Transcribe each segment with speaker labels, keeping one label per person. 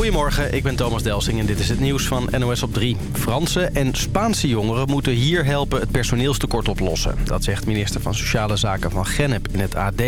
Speaker 1: Goedemorgen, ik ben Thomas Delsing en dit is het nieuws van NOS op 3. Franse en Spaanse jongeren moeten hier helpen het personeelstekort oplossen. Dat zegt minister van Sociale Zaken van Gennep in het AD.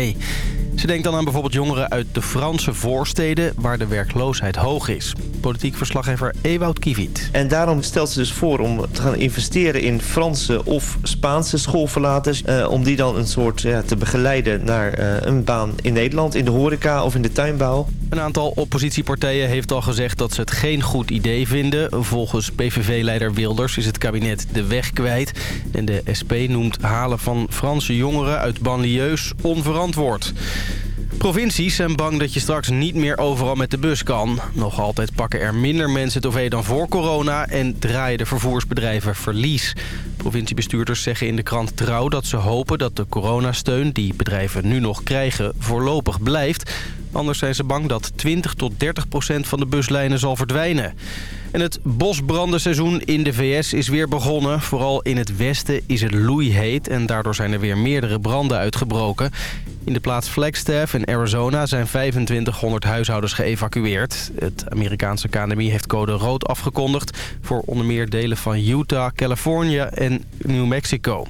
Speaker 1: Ze denkt dan aan bijvoorbeeld jongeren uit de Franse voorsteden... waar de werkloosheid hoog is. Politiek verslaggever Ewout Kiviet.
Speaker 2: En daarom stelt ze dus voor om te gaan investeren in Franse of Spaanse schoolverlaters... Eh, om die dan een soort ja, te begeleiden naar eh, een baan in Nederland... in de horeca of in de tuinbouw.
Speaker 1: Een aantal oppositiepartijen heeft al gezegd dat ze het geen goed idee vinden. Volgens PVV-leider Wilders is het kabinet de weg kwijt. En de SP noemt halen van Franse jongeren uit banlieues onverantwoord. Provincies zijn bang dat je straks niet meer overal met de bus kan. Nog altijd pakken er minder mensen het OV dan voor corona... en draaien de vervoersbedrijven verlies. Provinciebestuurders zeggen in de krant Trouw dat ze hopen dat de coronasteun... die bedrijven nu nog krijgen, voorlopig blijft. Anders zijn ze bang dat 20 tot 30 procent van de buslijnen zal verdwijnen. En het bosbrandenseizoen in de VS is weer begonnen. Vooral in het westen is het loeiheet en daardoor zijn er weer meerdere branden uitgebroken. In de plaats Flagstaff in Arizona zijn 2500 huishoudens geëvacueerd. Het Amerikaanse KNMI heeft code rood afgekondigd... voor onder meer delen van Utah, Californië en New Mexico.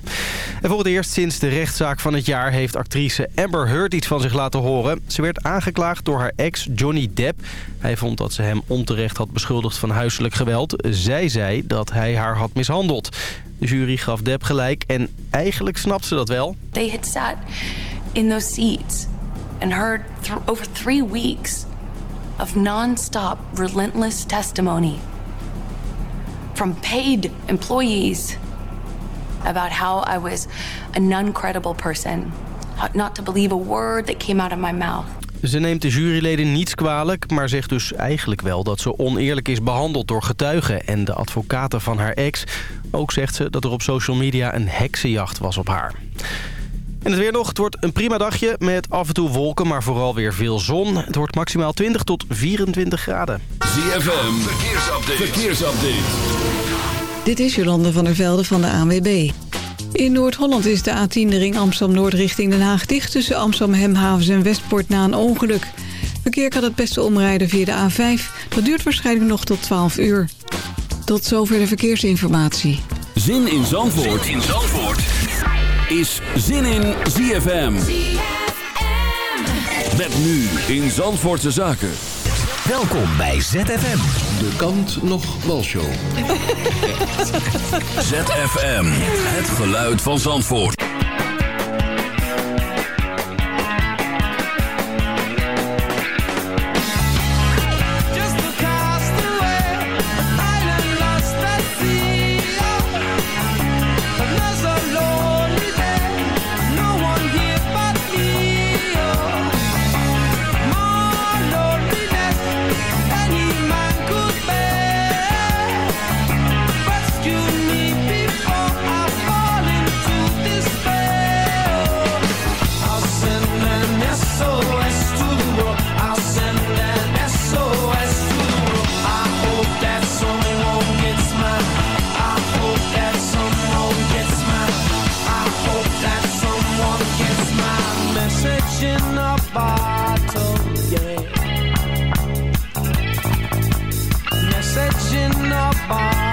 Speaker 1: En voor het eerst sinds de rechtszaak van het jaar... heeft actrice Amber Heard iets van zich laten horen. Ze werd aangeklaagd door haar ex Johnny Depp. Hij vond dat ze hem onterecht had beschuldigd van huiselijk geweld. Zij zei dat hij haar had mishandeld. De jury gaf Depp gelijk en eigenlijk snapt ze dat wel.
Speaker 3: They had sat in those seats and heard th over three weeks of non-stop relentless testimony from paid employees about how I was a non-credible person, not to believe a word that came out of my mouth.
Speaker 1: Ze neemt de juryleden niets kwalijk, maar zegt dus eigenlijk wel dat ze oneerlijk is behandeld door getuigen en de advocaten van haar ex. Ook zegt ze dat er op social media een heksenjacht was op haar. En het weer nog. Het wordt een prima dagje met af en toe wolken, maar vooral weer veel zon. Het wordt maximaal 20 tot 24 graden.
Speaker 4: ZFM, verkeersupdate. verkeersupdate.
Speaker 5: Dit is Jolande van der Velde van de ANWB. In Noord-Holland is de A10 de ring Amsterdam-Noord richting Den Haag dicht... tussen Amsterdam, Hemhavens en Westpoort na een ongeluk. Verkeer kan het beste omrijden via de A5. Dat duurt waarschijnlijk nog tot 12 uur. Tot zover de verkeersinformatie.
Speaker 4: Zin in Zandvoort, zin in Zandvoort. Is Zin in ZFM. ZFM. Met nu in Zandvoortse Zaken.
Speaker 6: Welkom bij ZFM.
Speaker 7: De kant nog show.
Speaker 4: ZFM, het geluid van Zandvoort.
Speaker 8: bar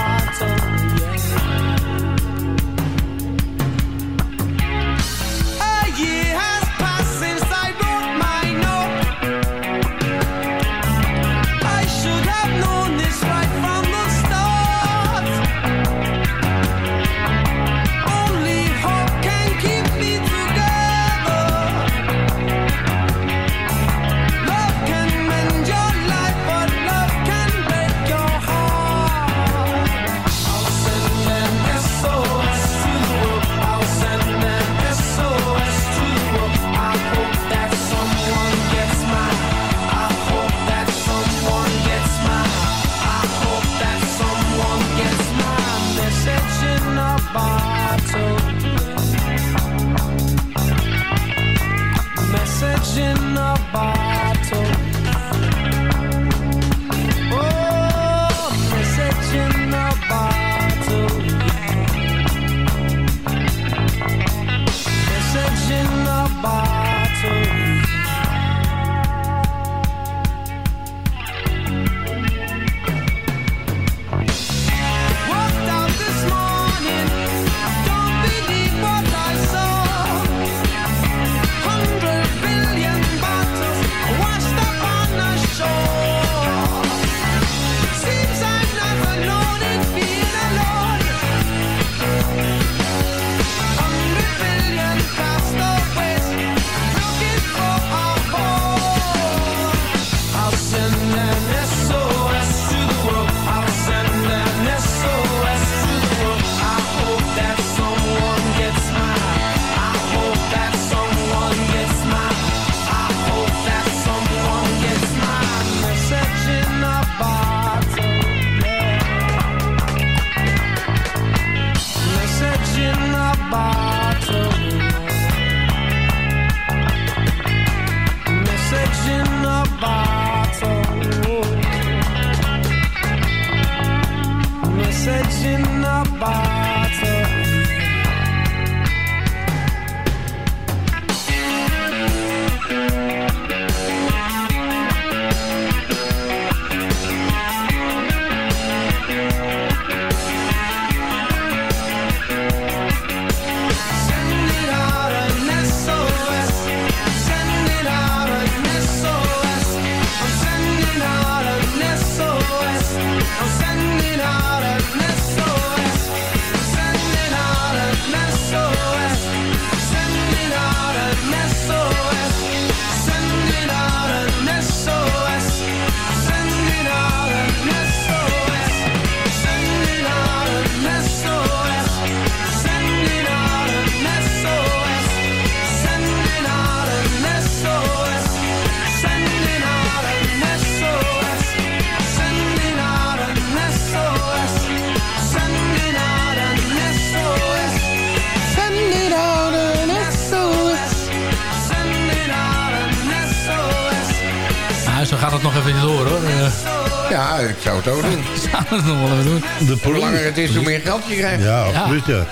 Speaker 8: door hoor. Uh,
Speaker 9: ja, ik zou het ook doen.
Speaker 8: zou het nog wel even doen.
Speaker 9: De Hoe langer het is, hoe meer geld je krijgt.
Speaker 10: Ja, absoluut ja.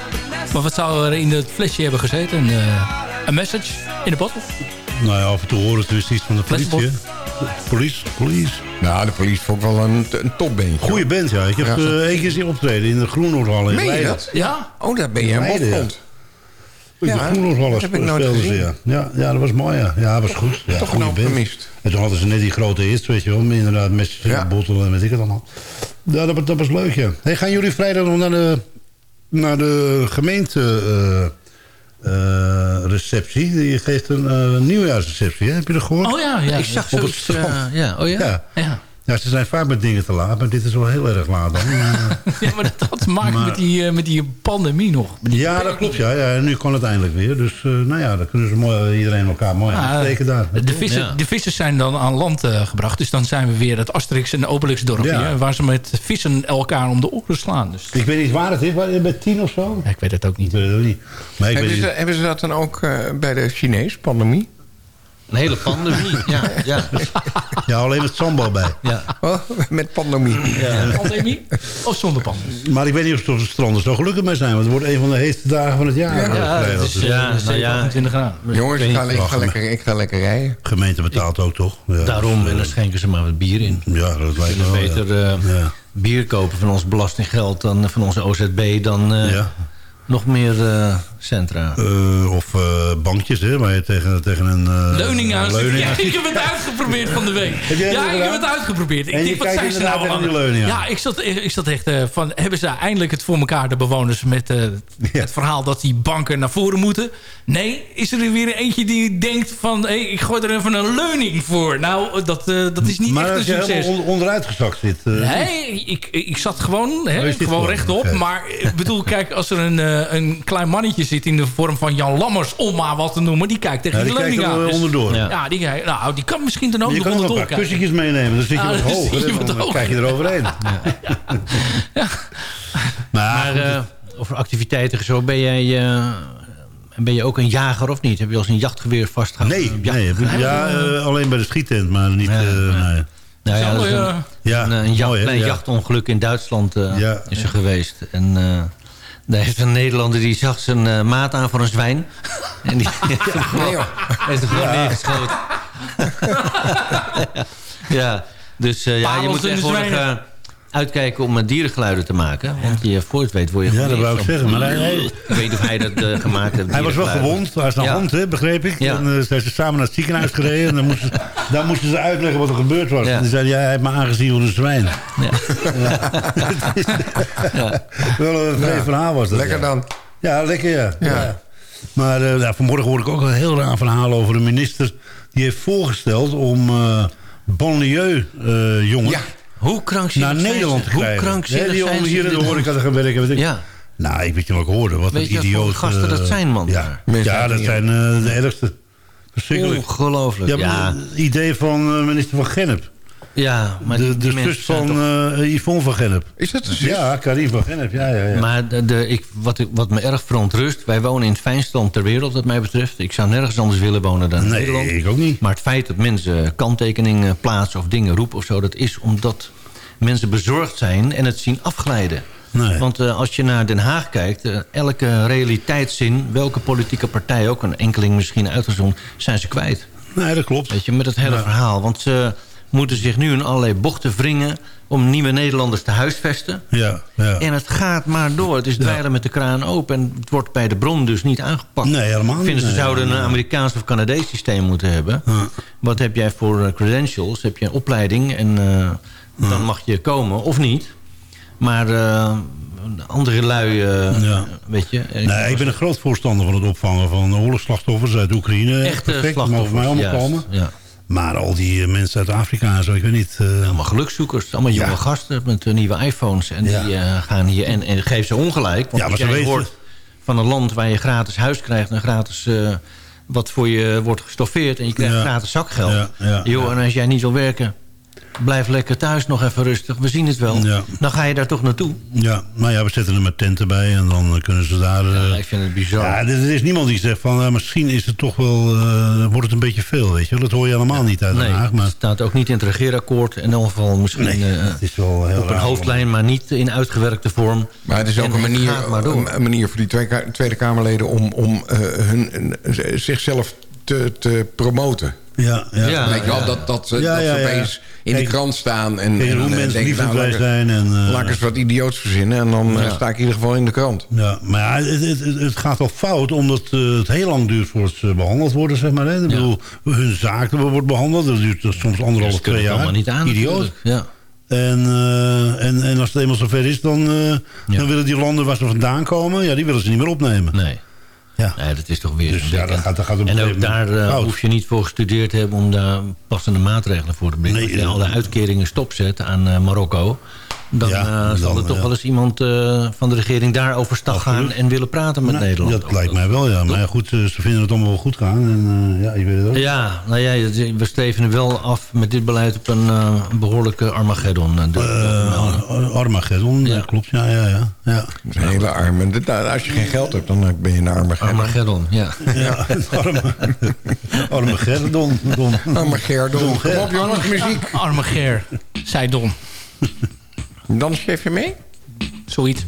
Speaker 8: Maar wat zou er in het flesje hebben gezeten? Een, uh, een message in de bottle?
Speaker 10: Nou ja, af en toe horen ze dus iets van de politie. Police, police.
Speaker 9: Nou, de police vond ik wel een, een topbeentje.
Speaker 10: Goeie band, ja. Ik heb ja, uh, één keer zien optreden in de Groenoordhal in
Speaker 9: Meen je dat? Ja. Oh, daar ben je een botgrond.
Speaker 10: Ja, de Groenoordhal speelden ze, ja. ja. Ja, dat was mooi, ja. Ja, dat was goed. Ja,
Speaker 9: Toch een gemist.
Speaker 10: En toen hadden ze net die grote hits, weet je wel. Inderdaad, met ja. bottelen en weet ik het allemaal. Ja, dat, dat was leuk, ja. Hey, gaan jullie vrijdag nog naar de, naar de gemeente... Uh, uh, receptie. Die geeft een uh, nieuwjaarsreceptie. Hè? Heb je dat gehoord?
Speaker 8: Oh ja, ja. ik zag zoiets. Uh, ja, oh ja.
Speaker 10: ja. ja. Ja, ze zijn vaak met dingen te laat, maar dit is wel heel erg laat dan.
Speaker 8: ja, maar dat had te maken met, die, met die pandemie nog. Die
Speaker 10: ja, dat klopt. Ja, ja. En nu kan het eindelijk weer. Dus uh, nou ja, dan kunnen ze mooi, iedereen elkaar mooi ah, aansteken daar.
Speaker 8: De, vissen, ja. de vissers zijn dan aan land uh, gebracht. Dus dan zijn we weer het Asterix en Obelix dorpje. Ja. Waar ze met vissen elkaar om de oren slaan. Dus.
Speaker 10: Ik weet niet waar het is. Met tien of zo?
Speaker 8: Ja, ik weet het ook niet.
Speaker 10: Ik weet het ook niet.
Speaker 9: Maar ik hebben, ze, hebben ze dat dan ook uh, bij de Chinees pandemie?
Speaker 8: Een hele pandemie, ja. Ja,
Speaker 10: ja alleen met sambal bij. Ja.
Speaker 9: Oh, met pandemie.
Speaker 8: Ja. Pandemie of zonder pandemie.
Speaker 10: Maar ik weet niet of de stranden zo gelukkig mee zijn. Want het wordt een van de heetste dagen van het jaar.
Speaker 8: Ja, ja, het is, ja, nou ja. 28 graden.
Speaker 9: Jongens, ik ga, ik, ga lekker, ik ga lekker rijden.
Speaker 10: gemeente betaalt ook toch? Ja,
Speaker 8: Daarom, en dan schenken ze maar wat bier in.
Speaker 10: Ja, dat lijkt me
Speaker 8: wel. beter uh, bier kopen van ons belastinggeld dan van onze OZB dan... Uh, nog meer uh, centra.
Speaker 10: Uh, of uh, bankjes, hè, waar je tegen, tegen een...
Speaker 8: leuning aan leuning ja, ik heb het uitgeprobeerd van de week. ja, ik heb het uitgeprobeerd. Ik denk, wat zijn ze nou aan? Ja, ik zat, ik zat echt van... Hebben ze eindelijk het voor elkaar, de bewoners... met ja. het verhaal dat die banken naar voren moeten? Nee, is er weer eentje die denkt van... Hey, ik gooi er even een leuning voor. Nou, dat, dat is niet
Speaker 10: maar
Speaker 8: echt een succes.
Speaker 10: Maar onderuit gezakt zit...
Speaker 8: nee, ik, ik zat gewoon, hè, oh, gewoon rechtop. Okay. Maar ik bedoel, kijk, als er een eh, een klein mannetje zit in de vorm van Jan Lammers, om maar wat te noemen. Die kijkt tegen
Speaker 10: ja,
Speaker 8: die, die leuning aan.
Speaker 10: Dus, onderdoor.
Speaker 8: Ja, die, nou, die kan misschien dan ook nog onderdoor kijken.
Speaker 10: Je kan kussentjes meenemen, dan zit je wat hoger. Dan, dan krijg je eroverheen.
Speaker 8: Ja. Maar, uh, over activiteiten zo ben jij... Uh, ben je ook een jager of niet? Heb je al eens een jachtgeweer vastgehouden?
Speaker 10: Nee, nee ja, uh, alleen bij de schiettent, maar niet... Ja, nee.
Speaker 8: Nou ja, een, ja, een, een jacht, mooi, klein jachtongeluk in Duitsland is er geweest. En daar heeft een Nederlander die zag zijn uh, maat aan voor een zwijn. En die heeft hem gewoon, nee, heeft hem gewoon neergeschoten. ja, dus uh, ja, je moet tegenwoordig uitkijken om dierengeluiden te maken. Want je voor het weet word je
Speaker 10: Ja, dat wou ik zeggen. Maar
Speaker 8: hij, ik weet of hij dat gemaakt heeft.
Speaker 10: Hij was wel gewond. Hij is een ja. hè, begreep ik. Ja. En uh, zijn ze samen naar het ziekenhuis gereden. En dan moesten, daar moesten ze uitleggen wat er gebeurd was. Ja. En die zei, ja, hij heeft me aangezien voor een zwijn. Ja. ja. Wel een vreemd verhaal was dat.
Speaker 9: Lekker dan.
Speaker 10: Ja, lekker ja. ja. Maar uh, vanmorgen hoorde ik ook een heel raar verhaal over een minister... die heeft voorgesteld om uh, banlieue-jongens...
Speaker 8: Hoe krankzinnig
Speaker 10: naar Nederland te krijgen. Hoe krankzinnig die zijn hier in de horeca te gaan werken. Ik. Ja. Nou, ik weet niet wat ik hoorde. Wat
Speaker 8: weet
Speaker 10: een idioot.
Speaker 8: gasten dat zijn, man.
Speaker 10: Ja, ja dat zijn uh, de ergste.
Speaker 8: Ongelooflijk.
Speaker 10: Ja, het idee van uh, minister van Gennep.
Speaker 8: Ja, maar
Speaker 10: de, de zus van toch... uh, Yvonne van Gennep.
Speaker 9: Is dat de zus?
Speaker 10: Ja, Karin van Gennep. Ja, ja, ja.
Speaker 8: Maar de, de, ik, wat, wat me erg verontrust... wij wonen in het fijnste land ter wereld wat mij betreft. Ik zou nergens anders willen wonen dan
Speaker 10: nee,
Speaker 8: Nederland.
Speaker 10: Nee, ik ook niet.
Speaker 8: Maar het feit dat mensen kanttekeningen plaatsen... of dingen roepen of zo... dat is omdat mensen bezorgd zijn en het zien afglijden. Nee. Want uh, als je naar Den Haag kijkt, uh, elke realiteitszin... welke politieke partij ook, een enkeling misschien uitgezond... zijn ze kwijt.
Speaker 10: Nee, dat klopt.
Speaker 8: Weet je, met het hele ja. verhaal. Want ze moeten zich nu in allerlei bochten wringen... om nieuwe Nederlanders te huisvesten.
Speaker 10: Ja, ja.
Speaker 8: En het gaat maar door. Het is dweilen ja. met de kraan open. En het wordt bij de bron dus niet aangepakt.
Speaker 10: Nee, helemaal niet.
Speaker 8: Vinden ze
Speaker 10: nee,
Speaker 8: zouden een Amerikaans of Canadees systeem moeten hebben.
Speaker 10: Ja.
Speaker 8: Wat heb jij voor uh, credentials? Heb je een opleiding en... Uh, dan mag je komen of niet. Maar uh, andere lui, uh, ja. weet je...
Speaker 10: Nee, ik ben een groot voorstander van het opvangen van oorlogsslachtoffers uit Oekraïne.
Speaker 8: Echte
Speaker 10: Perfect, mogen mij allemaal komen.
Speaker 8: Ja.
Speaker 10: Maar al die mensen uit Afrika en zo, ik weet niet... Uh...
Speaker 8: Allemaal gelukzoekers, allemaal jonge
Speaker 10: Ja.
Speaker 8: gasten met uh, nieuwe iPhones. En
Speaker 10: Ja.
Speaker 8: die uh, gaan hier... En, en geef ze ongelijk. Want
Speaker 10: Ja,
Speaker 8: als
Speaker 10: weten-
Speaker 8: hoort van een land waar je gratis huis krijgt... en gratis uh, wat voor je wordt gestoffeerd... en je krijgt gratis zakgeld.
Speaker 10: Ja, ja,
Speaker 8: Joh, en als jij niet wil werken... blijf lekker thuis nog even rustig. We zien het wel. Dan ga je daar toch naartoe.
Speaker 10: Ja, maar ja, we zetten er met tenten bij en dan kunnen ze daar...
Speaker 8: Ja, ik vind het bizar.
Speaker 10: Ja, er is niemand die zegt van, misschien is het toch wel, wordt het een beetje veel, weet je. Dat hoor je helemaal niet uit Den Haag.
Speaker 8: Maar... het staat ook niet in het regeerakkoord. In elk geval misschien nee, het is wel heel op een hoofdlijn, maar niet in uitgewerkte vorm.
Speaker 9: Maar het is ook een manier, een manier voor die Tweede Kamerleden om, om hun, zichzelf te, te promoten.
Speaker 10: Ja, ja.
Speaker 9: ja Weet je wel, dat, dat, dat ze opeens in de krant staan. En,
Speaker 10: en, hoe mensen lief nou, zijn. En,
Speaker 9: uh, laat eens wat idioots verzinnen. En dan uh, sta ik in ieder geval in de krant.
Speaker 10: Ja, maar ja, het, het, het gaat al fout. Omdat het heel lang duurt voordat ze behandeld worden. Zeg maar, hè. Ik bedoel, hun zaak wordt behandeld. Dat duurt soms anderhalf, twee jaar.
Speaker 8: Dat niet aan.
Speaker 10: Idioot. Ja. En, uh, en, en als het eenmaal zover is, dan, dan willen die landen waar ze vandaan komen... ja, die willen ze niet meer opnemen.
Speaker 8: Nee. Ja. Nee, dat is toch weer dus, ja, dat gaat, dat gaat En ook daar uh, hoef je niet voor gestudeerd te hebben... om daar passende maatregelen voor te brengen. Nee, Als je al de uitkeringen stopzet aan uh, Marokko dan ja, uh, zal er toch wel eens iemand uh, van de regering daar over stap gaan... en willen praten met Nederland.
Speaker 10: Dat lijkt mij wel, ja. Maar ja, goed, uh, ze vinden het allemaal wel goed gaan. En, ja, ik weet het ook.
Speaker 8: Ja, nou ja, we streven er wel af met dit beleid op een behoorlijke Armageddon.
Speaker 10: Armageddon, ja. klopt. Ja, ja, ja. ja.
Speaker 9: Een hele arme. Als je geen geld hebt, dan ben je een Armageddon.
Speaker 8: Armageddon, ja.
Speaker 10: ja. Armageddon.
Speaker 9: Armageddon. Kom op, jongens, muziek.
Speaker 11: Armager, zei Don.
Speaker 9: Dan schrijf je mee?
Speaker 11: Zoiets.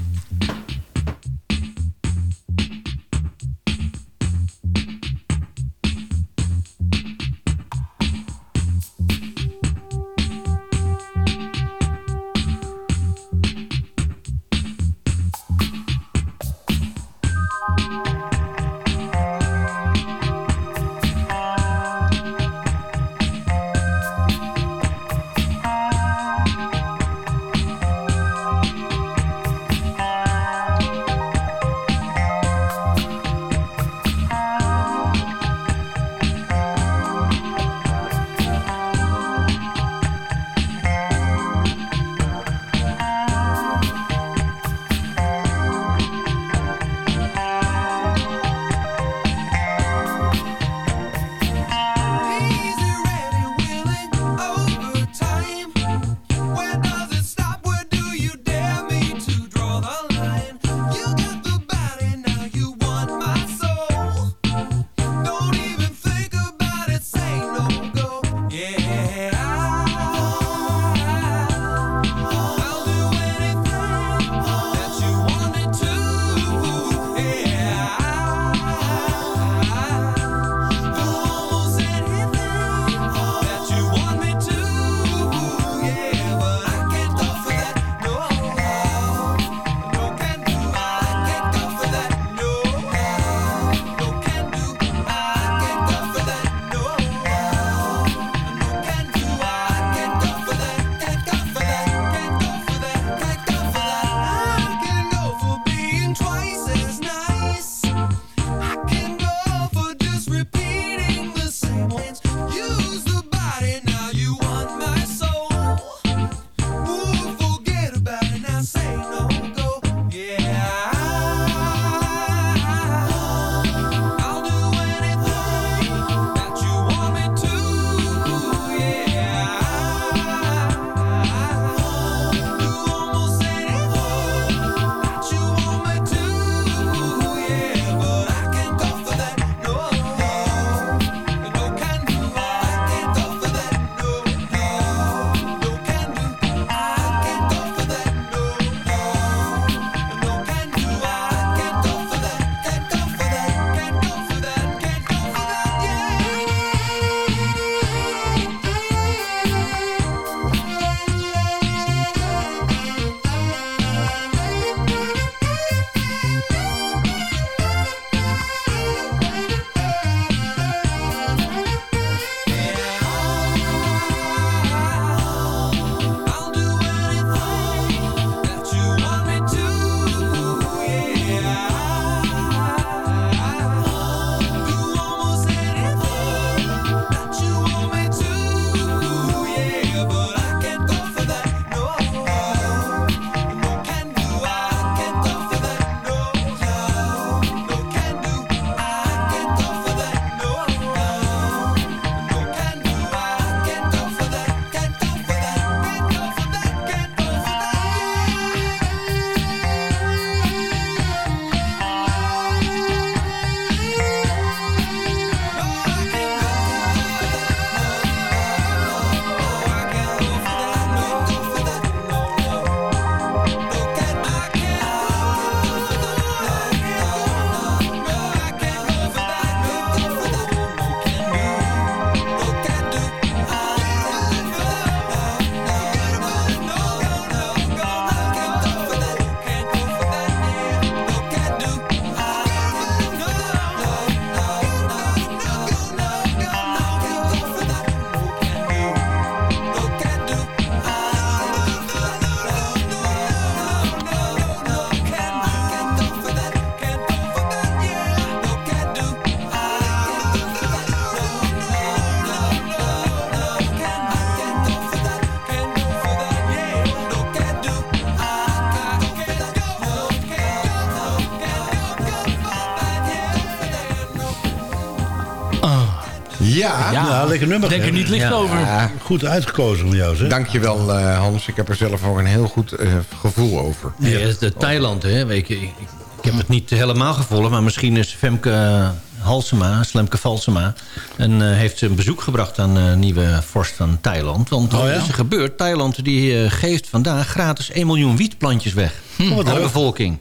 Speaker 10: Lekker nummer.
Speaker 11: Denk er niet licht over.
Speaker 10: Goed uitgekozen van jou, zeg.
Speaker 9: Dankjewel, uh, Hans. Ik heb er zelf ook een heel goed uh, gevoel over.
Speaker 8: Ja, de Thailand, hè. Weet je, ik, ik, heb het niet helemaal gevolgd, maar misschien is Femke Halsema, Slemke Valsema... en uh, heeft ze een bezoek gebracht aan uh, nieuwe vorst van Thailand. Want wat oh, is er gebeurd? Thailand die, uh, geeft vandaag gratis 1 miljoen wietplantjes weg. Hm, aan de bevolking.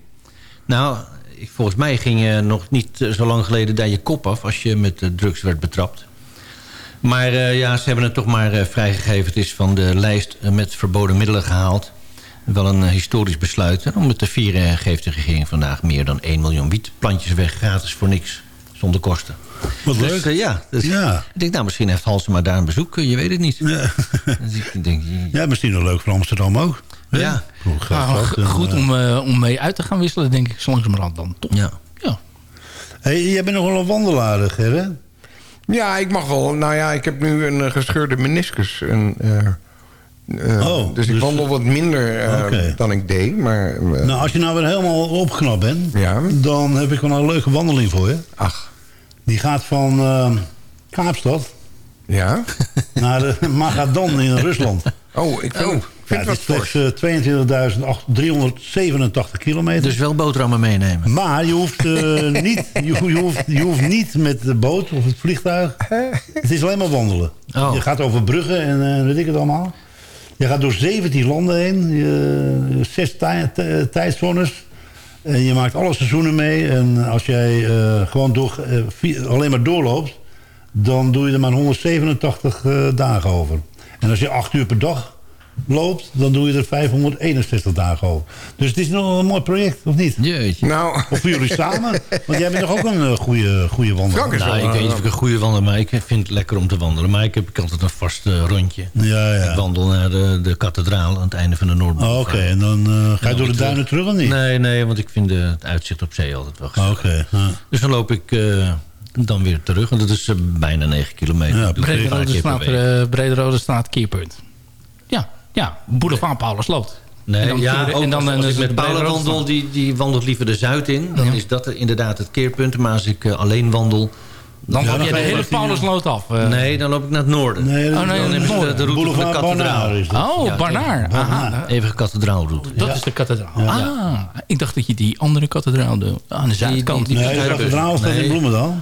Speaker 8: Nou, volgens mij ging je nog niet zo lang geleden daar je kop af... als je met drugs werd betrapt. Maar ja, ze hebben het toch maar vrijgegeven. Het is van de lijst met verboden middelen gehaald. Wel een historisch besluit. En om het te vieren geeft de regering vandaag meer dan 1 miljoen wietplantjes weg. Gratis voor niks zonder kosten.
Speaker 10: Wat dus, leuk.
Speaker 8: Uh, ja, dus ja. Ik denk, nou, misschien heeft Hans maar daar een bezoek. Je weet het niet. Ja,
Speaker 10: dus ik denk, ja misschien wel leuk voor Amsterdam ook.
Speaker 11: Ja. Goed om, uh, om mee uit te gaan wisselen, denk ik. Zo langzamerhand dan, toch?
Speaker 8: Ja. ja.
Speaker 10: Hey, jij bent nog wel een wandelaar, hè?
Speaker 9: Ja, ik mag wel. Nou ja, ik heb nu een gescheurde meniscus. En, uh, oh, dus, ik wandel wat minder uh, okay. dan ik deed. Maar,
Speaker 10: nou, als je nou weer helemaal opgeknapt bent... Ja. dan heb ik wel een leuke wandeling voor je.
Speaker 9: Ach.
Speaker 10: Die gaat van uh, Kaapstad
Speaker 9: ja?
Speaker 10: naar de Magadan in Rusland.
Speaker 9: Oh, ik vind, oh.
Speaker 10: Ja, het is 22.387 kilometer.
Speaker 8: Dus wel boterhammen meenemen.
Speaker 10: Maar je hoeft, uh, niet, je, je, hoeft, je hoeft niet met de boot of het vliegtuig. Het is alleen maar wandelen. Oh. Je gaat over bruggen en uh, weet ik het allemaal. Je gaat door 17 landen heen. Je, zes tijdzones. En je maakt alle seizoenen mee. En als jij uh, gewoon door, uh, alleen maar doorloopt... dan doe je er maar 187 uh, eh, dagen over. En als je acht uur per dag loopt, dan doe je er 561 dagen over. Dus het is nog een mooi project, of niet?
Speaker 8: Jeetje.
Speaker 10: Nou. Of voor jullie samen. Want jij bent toch ook een uh, goede, goede wandelaar?
Speaker 8: Nou, ik weet niet of ik een goede wandelaar maar ik vind het lekker om te wandelen. Maar ik heb ik altijd een vast uh, rondje.
Speaker 10: Ja, ja.
Speaker 8: Ik wandel naar de, de kathedraal aan het einde van de Noordboulevard.
Speaker 10: Oh, Oké, en dan uh, ga je door de duinen terug of niet?
Speaker 8: Nee, nee, want ik vind de, het uitzicht op zee altijd wel gezellig.
Speaker 10: Oké.
Speaker 8: Okay, Dus dan loop ik dan weer terug. Want dat is bijna 9 kilometer. Ja,
Speaker 11: Brederode Straat, Brederode Straat, Keerpunt. Ja, boulevard Paulusloot.
Speaker 8: Nee, en dan, ja, en dan, als, als ik met Paula wandel, die, die wandelt liever de Zuid in. Dan is dat inderdaad het keerpunt. Maar als ik uh, alleen wandel...
Speaker 11: Dan loop je de hele Paulusloot af.
Speaker 8: Uh. Nee, dan loop ik naar het noorden.
Speaker 10: Nee,
Speaker 8: oh, nee, dan heb je de, de route van de kathedraal.
Speaker 11: Oh, ja, Barnaar. Aha.
Speaker 8: Even kathedraalroute.
Speaker 11: Dat is de kathedraal. Ah, ik dacht dat je die andere kathedraal doet. Aan de zuidkant.
Speaker 10: Die, die, die, nee, de kathedraal staat in Bloemendaal.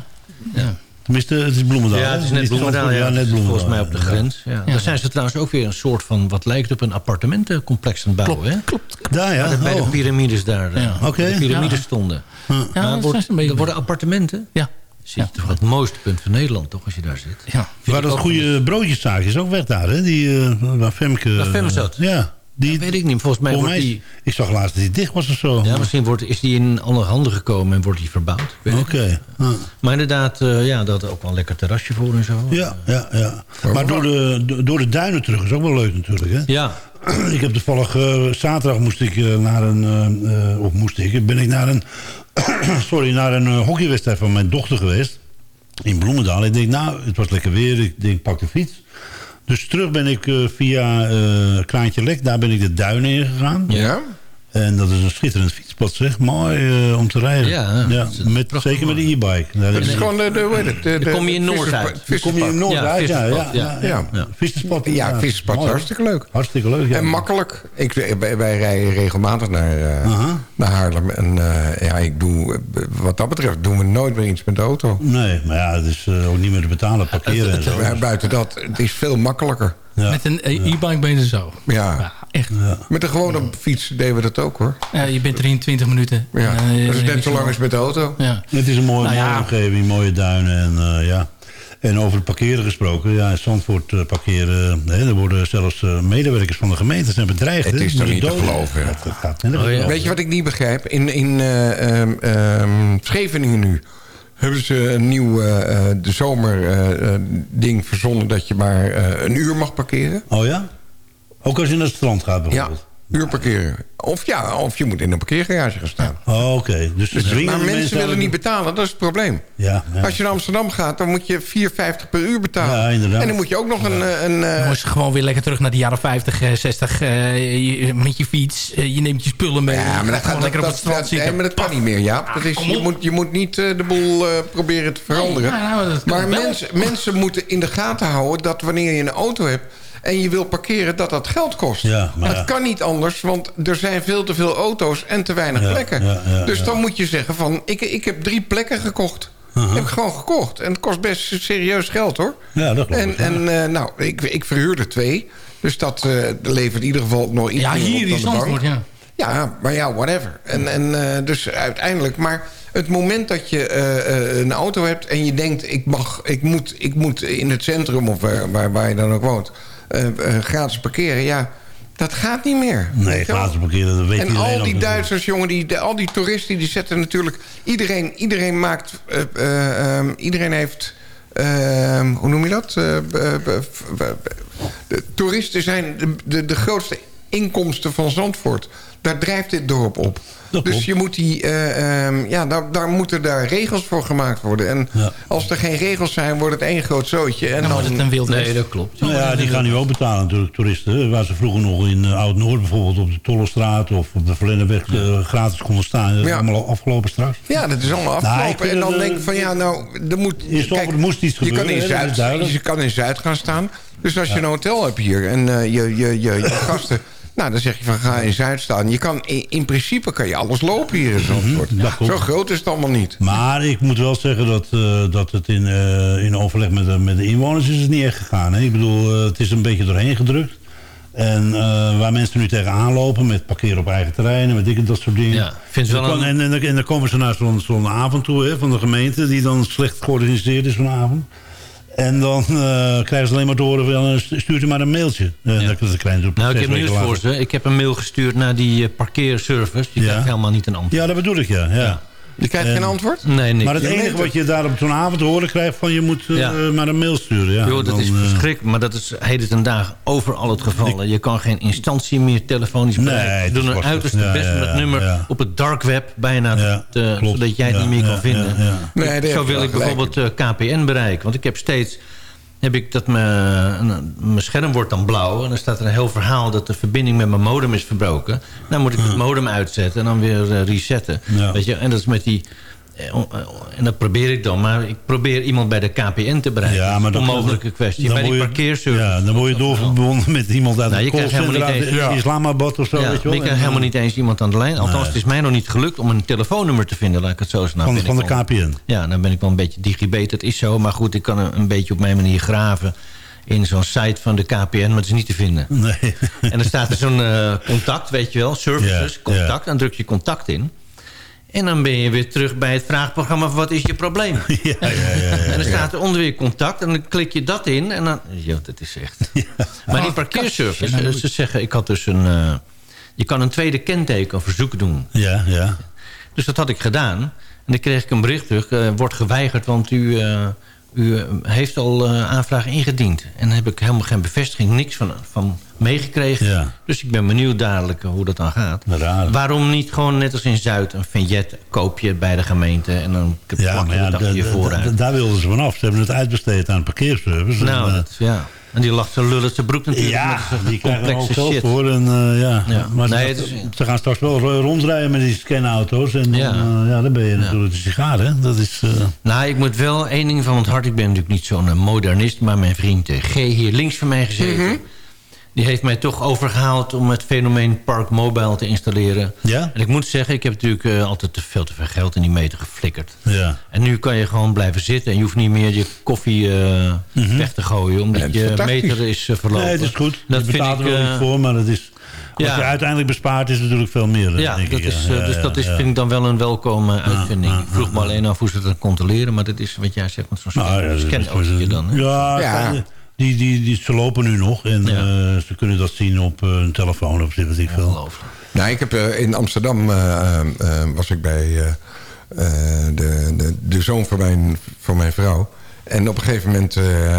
Speaker 10: Ja. Tenminste, het is Bloemendaal.
Speaker 8: Ja, het is net Bloemendaal. Ja, net Bloemendaal. Volgens mij op de grens. Ja. Daar zijn ze trouwens ook weer een soort van... wat lijkt op een appartementencomplex aan het bouwen.
Speaker 11: Klopt,
Speaker 8: hè?
Speaker 11: klopt.
Speaker 10: Daar, ja.
Speaker 8: Bij de oh. piramides daar. Eh, ja.
Speaker 10: Okay.
Speaker 8: De piramides stonden. Ja, wordt, er worden appartementen.
Speaker 11: Ja.
Speaker 8: Zit ja. toch het mooiste punt van Nederland, toch, als je daar zit.
Speaker 10: Ja. Waar dat goede broodjeszaak is ook weg daar, hè? Die, uh, waar Femke...
Speaker 8: Waar Femke zat.
Speaker 10: Ja.
Speaker 8: Die, weet ik niet. Volgens mij wordt die...
Speaker 10: Ik zag laatst dat hij dicht was of zo.
Speaker 8: Ja, misschien wordt, is die in andere handen gekomen en wordt die verbouwd.
Speaker 10: Oké.
Speaker 8: Maar inderdaad, uh, ja, dat ook wel een lekker terrasje voor en zo.
Speaker 10: Ja, ja, ja. Maar door de, door de duinen terug is ook wel leuk natuurlijk, hè?
Speaker 8: Ja.
Speaker 10: Ik heb toevallig... Uh, zaterdag moest ik uh, naar een... of moest ik... Ben ik naar een... sorry, naar een hockeywedstrijd van mijn dochter geweest. In Bloemendaal. Ik denk, nou, het was lekker weer. Ik denk, pak de fiets. Dus terug ben ik uh, via uh, Kraantje Lek. Daar ben ik de duinen in gegaan.
Speaker 9: Ja?
Speaker 10: En dat is een schitterend fietspad, zeg. Mooi uh, om te rijden.
Speaker 8: Ja,
Speaker 10: ja met, zeker met de e-bike.
Speaker 9: Dat is gewoon de... de, de,
Speaker 8: de kom je in Noord uit.
Speaker 10: kom je in Noord ja, uit, ja. Ja,
Speaker 9: ja, ja. ja.
Speaker 10: Visserspad.
Speaker 9: Ja, visserspad is hartstikke leuk.
Speaker 10: Hartstikke leuk,
Speaker 9: En makkelijk. Ik, wij, wij rijden regelmatig naar, uh, naar Haarlem. En uh, ja, ik doe, wat dat betreft doen we nooit meer iets met de auto.
Speaker 10: Nee, maar ja, het is ook niet meer te betalen, parkeren en zo.
Speaker 9: Buiten dat, het is veel makkelijker.
Speaker 11: Met een e-bike ben je zo.
Speaker 9: Ja.
Speaker 11: echt.
Speaker 9: Met een gewone fiets deden we dat ook hoor.
Speaker 11: Ja, je bent er in 20 minuten.
Speaker 9: Ja. Uh, dat is net zo lang als met de auto.
Speaker 11: Ja.
Speaker 10: Het is een mooie, nou, mooie omgeving, mooie duinen. En, uh, ja. en over het parkeren gesproken. Ja, in Zandvoort uh, parkeren. Hè, er worden zelfs medewerkers van de gemeente zijn bedreigd.
Speaker 9: Het is toch niet te geloven. Ja.
Speaker 10: Dat, gaat, oh, ja.
Speaker 9: Weet je wat ik niet begrijp? In, in um, um, Scheveningen nu hebben ze een nieuw uh, de zomer uh, ding verzonnen... dat je maar een uur mag parkeren.
Speaker 10: Oh ja? Ook als je naar het strand gaat bijvoorbeeld?
Speaker 9: Uur parkeren. Of ja, of je moet in een parkeergarage gaan staan.
Speaker 10: Oh, oké. Dus, dus
Speaker 9: maar mensen, mensen willen niet betalen, dat is het probleem.
Speaker 10: Ja,
Speaker 9: Als je naar Amsterdam gaat, dan moet je 4,50 per uur betalen.
Speaker 10: Ja, inderdaad.
Speaker 9: En dan moet je ook nog een... een
Speaker 11: dan moet je gewoon weer lekker terug naar de jaren 50, 60 uh, met je fiets. Uh, je neemt je spullen mee.
Speaker 9: Ja, maar dat gaat lekker
Speaker 11: op het strand
Speaker 9: zitten. maar dat kan niet meer, ja. Dat is, je, moet, je moet niet uh, de boel proberen te veranderen. Nee, nou, maar mensen, mensen moeten in de gaten houden dat wanneer je een auto hebt en je wil parkeren, dat dat geld kost.
Speaker 10: Ja, maar
Speaker 9: dat kan niet anders, want er zijn veel te veel auto's en te weinig plekken. dus dan moet je zeggen van, ik, ik heb drie plekken gekocht. Uh -huh. Heb ik gewoon gekocht. En het kost best serieus geld, hoor.
Speaker 10: Ja, dat klopt.
Speaker 9: En, en uh, nou, ik, ik verhuurde twee. Dus dat uh, levert in ieder geval nog iets
Speaker 11: Ja, hier is antwoord, ja.
Speaker 9: Ja, maar ja, whatever. En, en uh, dus uiteindelijk... Maar het moment dat je uh, een auto hebt en je denkt... Ik, mag, ik, moet, ik moet in het centrum of waar, waar, waar je dan ook woont... gratis parkeren, ja... Dat gaat niet meer.
Speaker 10: Nee, gratis parkeren, dat weet
Speaker 9: En al die Duitsers, jongen, die, al die toeristen... die zetten natuurlijk... Iedereen, iedereen maakt... Um, iedereen heeft... Uh, hoe noem je dat? Uh, de toeristen zijn de, de, de, grootste inkomsten van Zandvoort. Daar drijft dit dorp op. Dat dus je moet die, uh, um, ja, daar, daar, moeten daar regels voor gemaakt worden. En ja. als er geen regels zijn, wordt het één groot zootje. En
Speaker 11: dan,
Speaker 9: dan
Speaker 11: wordt het een wild Nee,
Speaker 8: dat klopt.
Speaker 10: Nou ja, die gaan nu ook betalen natuurlijk, toeristen. Waar ze vroeger nog in uh, Oud-Noord bijvoorbeeld op de Tollestraat... of op de Verlenneweg uh, gratis konden staan. Dat is ja. allemaal afgelopen straks.
Speaker 9: Ja, dat is allemaal afgelopen. Nou, en dan denk ik van ja, nou, er moet...
Speaker 10: Kijk, er moest iets gebeuren.
Speaker 9: Je kan in, Zuid, je kan in Zuid gaan staan. Dus als je een hotel hebt hier en je, je, je, je gasten... Nou, dan zeg je van ga in Zuid staan. Je kan, in, principe kan je alles lopen hier in Zandvoort. Mm -hmm, Zo groot is het allemaal niet.
Speaker 10: Maar ik moet wel zeggen dat, uh, dat het in, uh, in overleg met de, met de inwoners is het niet echt gegaan. Hè? Ik bedoel, uh, het is een beetje doorheen gedrukt. En waar mensen nu tegenaan lopen met parkeren op eigen terrein en met dikke dat soort dingen.
Speaker 8: Ja, vind wel
Speaker 10: een... en, en, en, dan komen ze naar zo'n avond toe hè, van de gemeente... die dan slecht georganiseerd is zo'n avond. En dan uh, krijgen ze alleen maar te horen, van, stuurt u maar een mailtje. Uh, ja. dat
Speaker 8: klein nou, ik heb nieuws voor ze. Ik heb een mail gestuurd naar die parkeerservice. Die ja. krijgt helemaal niet een antwoord.
Speaker 10: Ja, dat bedoel ik, ja. ja.
Speaker 9: Je krijgt geen antwoord?
Speaker 8: Nee, niks.
Speaker 10: Maar het enige wat je daar op zo'n avond te horen krijgt... van je moet ja. uh, maar een mail sturen. Ja,
Speaker 8: jo, dat
Speaker 10: dan,
Speaker 8: is verschrikkelijk. Maar dat is heden ten dagen overal het geval. Ik... Je kan geen instantie meer telefonisch bereiken. Nee, Ze doen hun uiterste ja, best om het nummer op het dark web... bijna te, zodat jij het niet meer kan vinden. Nee, Zo wil ik bijvoorbeeld uh, KPN bereiken. Want ik heb steeds heb ik dat mijn, mijn scherm wordt dan blauw. En dan staat er een heel verhaal dat de verbinding met mijn modem is verbroken. Dan moet ik het modem uitzetten en dan weer uh, resetten. Weet je? En dat is met die eh, en dat probeer ik dan. Maar ik probeer iemand bij de KPN te bereiken. Ja, maar dat Onmogelijke kwestie. Bij die parkeerservice.
Speaker 10: Ja, dan word je doorverbonden met iemand uit nou, de eens, ja. Islamabad of zo.
Speaker 8: Ja,
Speaker 10: weet je wel.
Speaker 8: Ik helemaal niet eens iemand aan de lijn. Althans, nee. het is mij nog niet gelukt om een telefoonnummer te vinden. Laat ik het zo snel
Speaker 10: van, van de KPN?
Speaker 8: Ja, dan ben ik wel een beetje digibet. Het is zo. Maar goed, ik kan een, een beetje op mijn manier graven in zo'n site van de KPN, maar het is niet te vinden.
Speaker 10: Nee.
Speaker 8: En dan staat er zo'n uh, contact, weet je wel, services, contact. Dan druk je contact in. En dan ben je weer terug bij het vraagprogramma... wat is je probleem?
Speaker 10: Ja, ja, ja,
Speaker 8: en dan staat er onder weer contact. En dan klik je dat in. En dan... Ja, dat is echt... Maar die parkeerservice... Ze zeggen, ik had dus een... Uh, je kan een tweede kentekenverzoek doen.
Speaker 10: Ja, ja.
Speaker 8: Dus dat had ik gedaan. En dan kreeg ik een bericht terug. Uh, wordt geweigerd, want u... Uh, u heeft al uh, aanvraag ingediend. En dan heb ik helemaal geen bevestiging, niks van, van meegekregen.
Speaker 10: Ja.
Speaker 8: Dus ik ben benieuwd dadelijk hoe dat dan gaat.
Speaker 10: Raar.
Speaker 8: Waarom niet gewoon net als in Zuid een vignet koop je bij de gemeente... en dan ja, plak je ja, dat je vooruit.
Speaker 10: Daar wilden ze vanaf. Ze hebben het uitbesteed aan parkeerservice.
Speaker 8: Nou, en, dat, ja. En die lacht zo lullen zijn broek natuurlijk.
Speaker 10: Ja, met die krijgen ook geld voor. En, uh, ja. ja. Maar nee, ze, is, ze, gaan straks wel rondrijden met die scanauto's. En dan, ja. Uh, ja, dan ben je ja. natuurlijk de sigaar, hè? Dat is... Uh...
Speaker 8: Nou, ik moet wel één ding van het hart. Ik ben natuurlijk niet zo'n modernist. Maar mijn vriend G hier links van mij gezeten... Mm -hmm die heeft mij toch overgehaald om het fenomeen Park Mobile te installeren.
Speaker 10: Ja?
Speaker 8: En ik moet zeggen, ik heb natuurlijk uh, altijd te veel te veel geld in die meter geflikkerd.
Speaker 10: Ja.
Speaker 8: En nu kan je gewoon blijven zitten en je hoeft niet meer je koffie uh, mm -hmm. weg te gooien. Omdat ja, je meter is uh, verlopen.
Speaker 10: Nee, dat is goed. Dat je betaalt er niet voor, maar dat is... Wat ja. je uiteindelijk bespaart is natuurlijk veel meer.
Speaker 8: Ja, dat is, ja, dus dat is, vind ik dan wel een welkome uitvinding. ik vroeg me alleen af hoe ze dat controleren. Maar dat is wat jij zegt met zo'n nou, scan, scan dan. Hè?
Speaker 10: Ja, ja. Die, die, die, ze lopen nu nog en ja. uh, ze kunnen dat zien op uh, een telefoon of weet ik veel.
Speaker 9: Nou, ik heb uh, in Amsterdam was ik bij de, de, de zoon van mijn, van mijn vrouw. En op een gegeven moment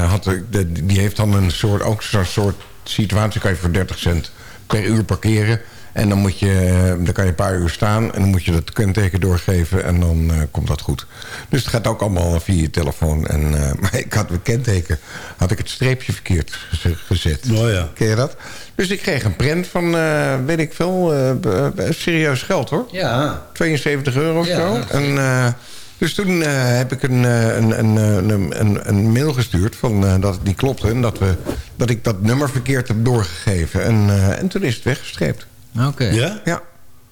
Speaker 9: had de, die heeft dan een soort, ook zo'n soort situatie, kan je voor 30 cent per uur parkeren. En dan, moet je, dan kan je een paar uur staan en dan moet je dat kenteken doorgeven en dan komt dat goed. Dus het gaat ook allemaal via je telefoon. En, maar ik had mijn kenteken, had ik het streepje verkeerd gezet.
Speaker 10: Oh ja.
Speaker 9: Ken je dat? Dus ik kreeg een print van, weet ik veel, serieus geld hoor.
Speaker 8: Ja.
Speaker 9: 72 euro of zo. En dus toen uh, heb ik een, een, een, een, een, mail gestuurd van, uh, dat het niet klopte. En dat, we, dat ik dat nummer verkeerd heb doorgegeven. En, uh, en toen is het weggestreept.
Speaker 8: Oké.
Speaker 10: Ja?
Speaker 9: Ja.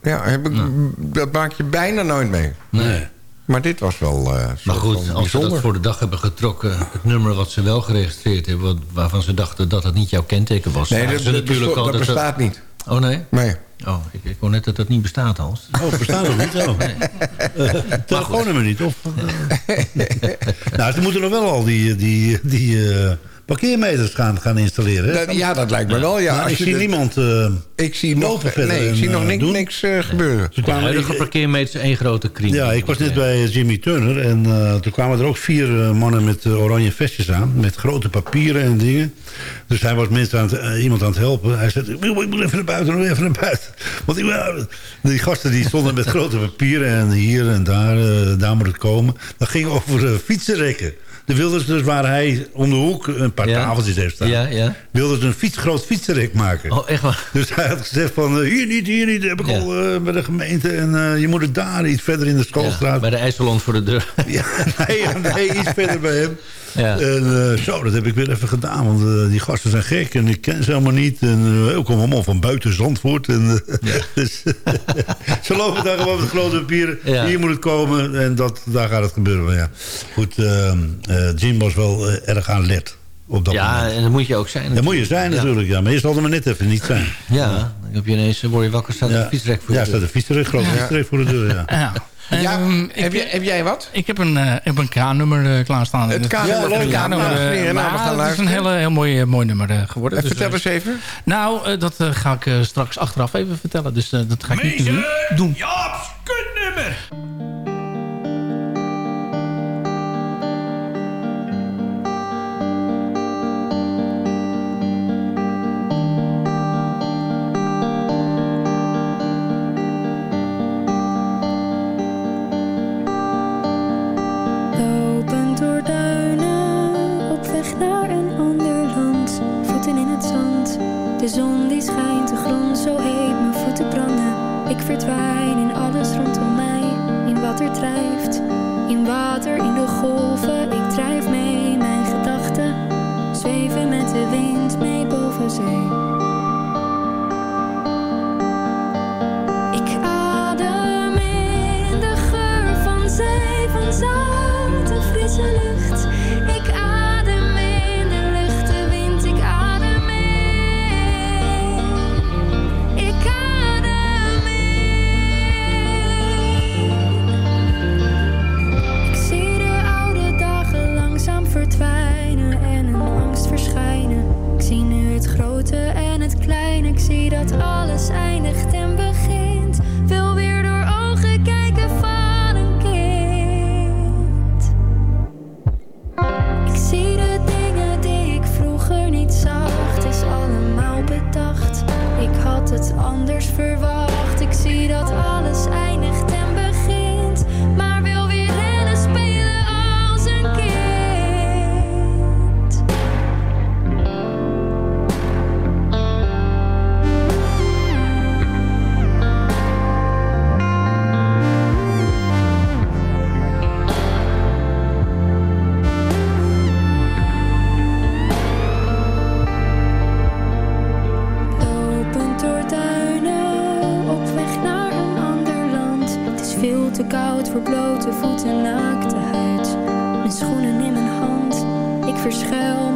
Speaker 9: ja heb ik, Dat maak je bijna nooit mee.
Speaker 8: Nee.
Speaker 9: Maar dit was wel uh,
Speaker 8: Maar goed, als ze dat voor de dag hebben getrokken... het nummer wat ze wel geregistreerd hebben... waarvan ze dachten dat het niet jouw kenteken was...
Speaker 9: Nee, dat, natuurlijk dat, dat bestaat niet.
Speaker 8: Oh nee?
Speaker 9: Nee.
Speaker 8: Oh, ik, ik wou net dat dat niet bestaat, Hans.
Speaker 10: Oh, het bestaat nog niet? Oh. Nee. Uh, telefoonnummer niet, of? nou, ze moeten nog wel al die, die, die uh, parkeermeters gaan, gaan installeren.
Speaker 9: Dat, ja, dat lijkt me wel, ja.
Speaker 10: Ik zie de, niemand uh,
Speaker 9: ik zie nog, Nee, ik zie nog niks, niks gebeuren.
Speaker 8: Ze kwamen, de huidige parkeermeters één grote kring.
Speaker 10: Ja, ik was net bij Jimmy Turner en toen kwamen er ook vier mannen met oranje vestjes aan. Met grote papieren en dingen. Dus hij was mensen aan het, iemand aan het helpen. Hij zei, ik moet even naar buiten, even naar buiten. Want ik, die gasten die stonden met grote papieren en hier en daar, daar moet het komen. Dat ging over fietsenrekken. De Wilders dus waar hij om de hoek een paar ja. tafeltjes heeft staan.
Speaker 8: Ja, ja.
Speaker 10: Wilde een fiets, groot fietsenrek maken.
Speaker 8: Oh, echt waar?
Speaker 10: Dus hij had gezegd van hier niet, hier niet. Heb ik ja. al uh, bij de gemeente. En uh, je moet het daar iets verder in de schoolstraat. Ja,
Speaker 8: bij de IJsselland voor de deur.
Speaker 10: ja, nee, nee, iets verder bij hem. Ja. En zo, dat heb ik weer even gedaan. Want die gasten zijn gek en ik ken ze helemaal niet. En ook allemaal van buiten Zandvoort. En, dus, ze lopen daar gewoon met grote papieren. Hier moet het komen en dat, daar gaat het gebeuren. Maar ja, goed, Jim was wel erg aan let. Op dat
Speaker 8: ja,
Speaker 10: moment.
Speaker 8: en dat moet je ook zijn.
Speaker 10: Dat moet je zijn natuurlijk, ja. Maar je zal er maar net even niet zijn.
Speaker 8: Ja, dan heb je ineens, word je wakker, staat ja. een fietsrek voor
Speaker 10: ja,
Speaker 8: de deur.
Speaker 10: Ja, staat een fietsrek, groot fietsrek voor de deur, ja.
Speaker 11: ja.
Speaker 9: Ja, um, heb, je, heb jij wat?
Speaker 11: Ik heb een, uh, heb een K-nummer uh, klaarstaan.
Speaker 9: Het K-nummer,
Speaker 11: ja, K-nummer. Uh, nou, het is een hele, heel mooi, mooi nummer geworden.
Speaker 9: Dus, vertel eens even.
Speaker 11: Nou, dat ga ik straks achteraf even vertellen. Dus dat ga ik niet doen. doen.
Speaker 12: Jaap's kutnummer!
Speaker 13: De zon die schijnt, de grond zo heet, mijn voeten branden. Ik verdwijn in alles rondom mij, in wat er drijft. In water, in de golven, ik drijf mee. Mijn gedachten zweven met de wind mee boven zee. Ik adem in de zee, van zout en frisse lucht. Blote voeten, naakte huid. Mijn schoenen in mijn hand, ik verschuil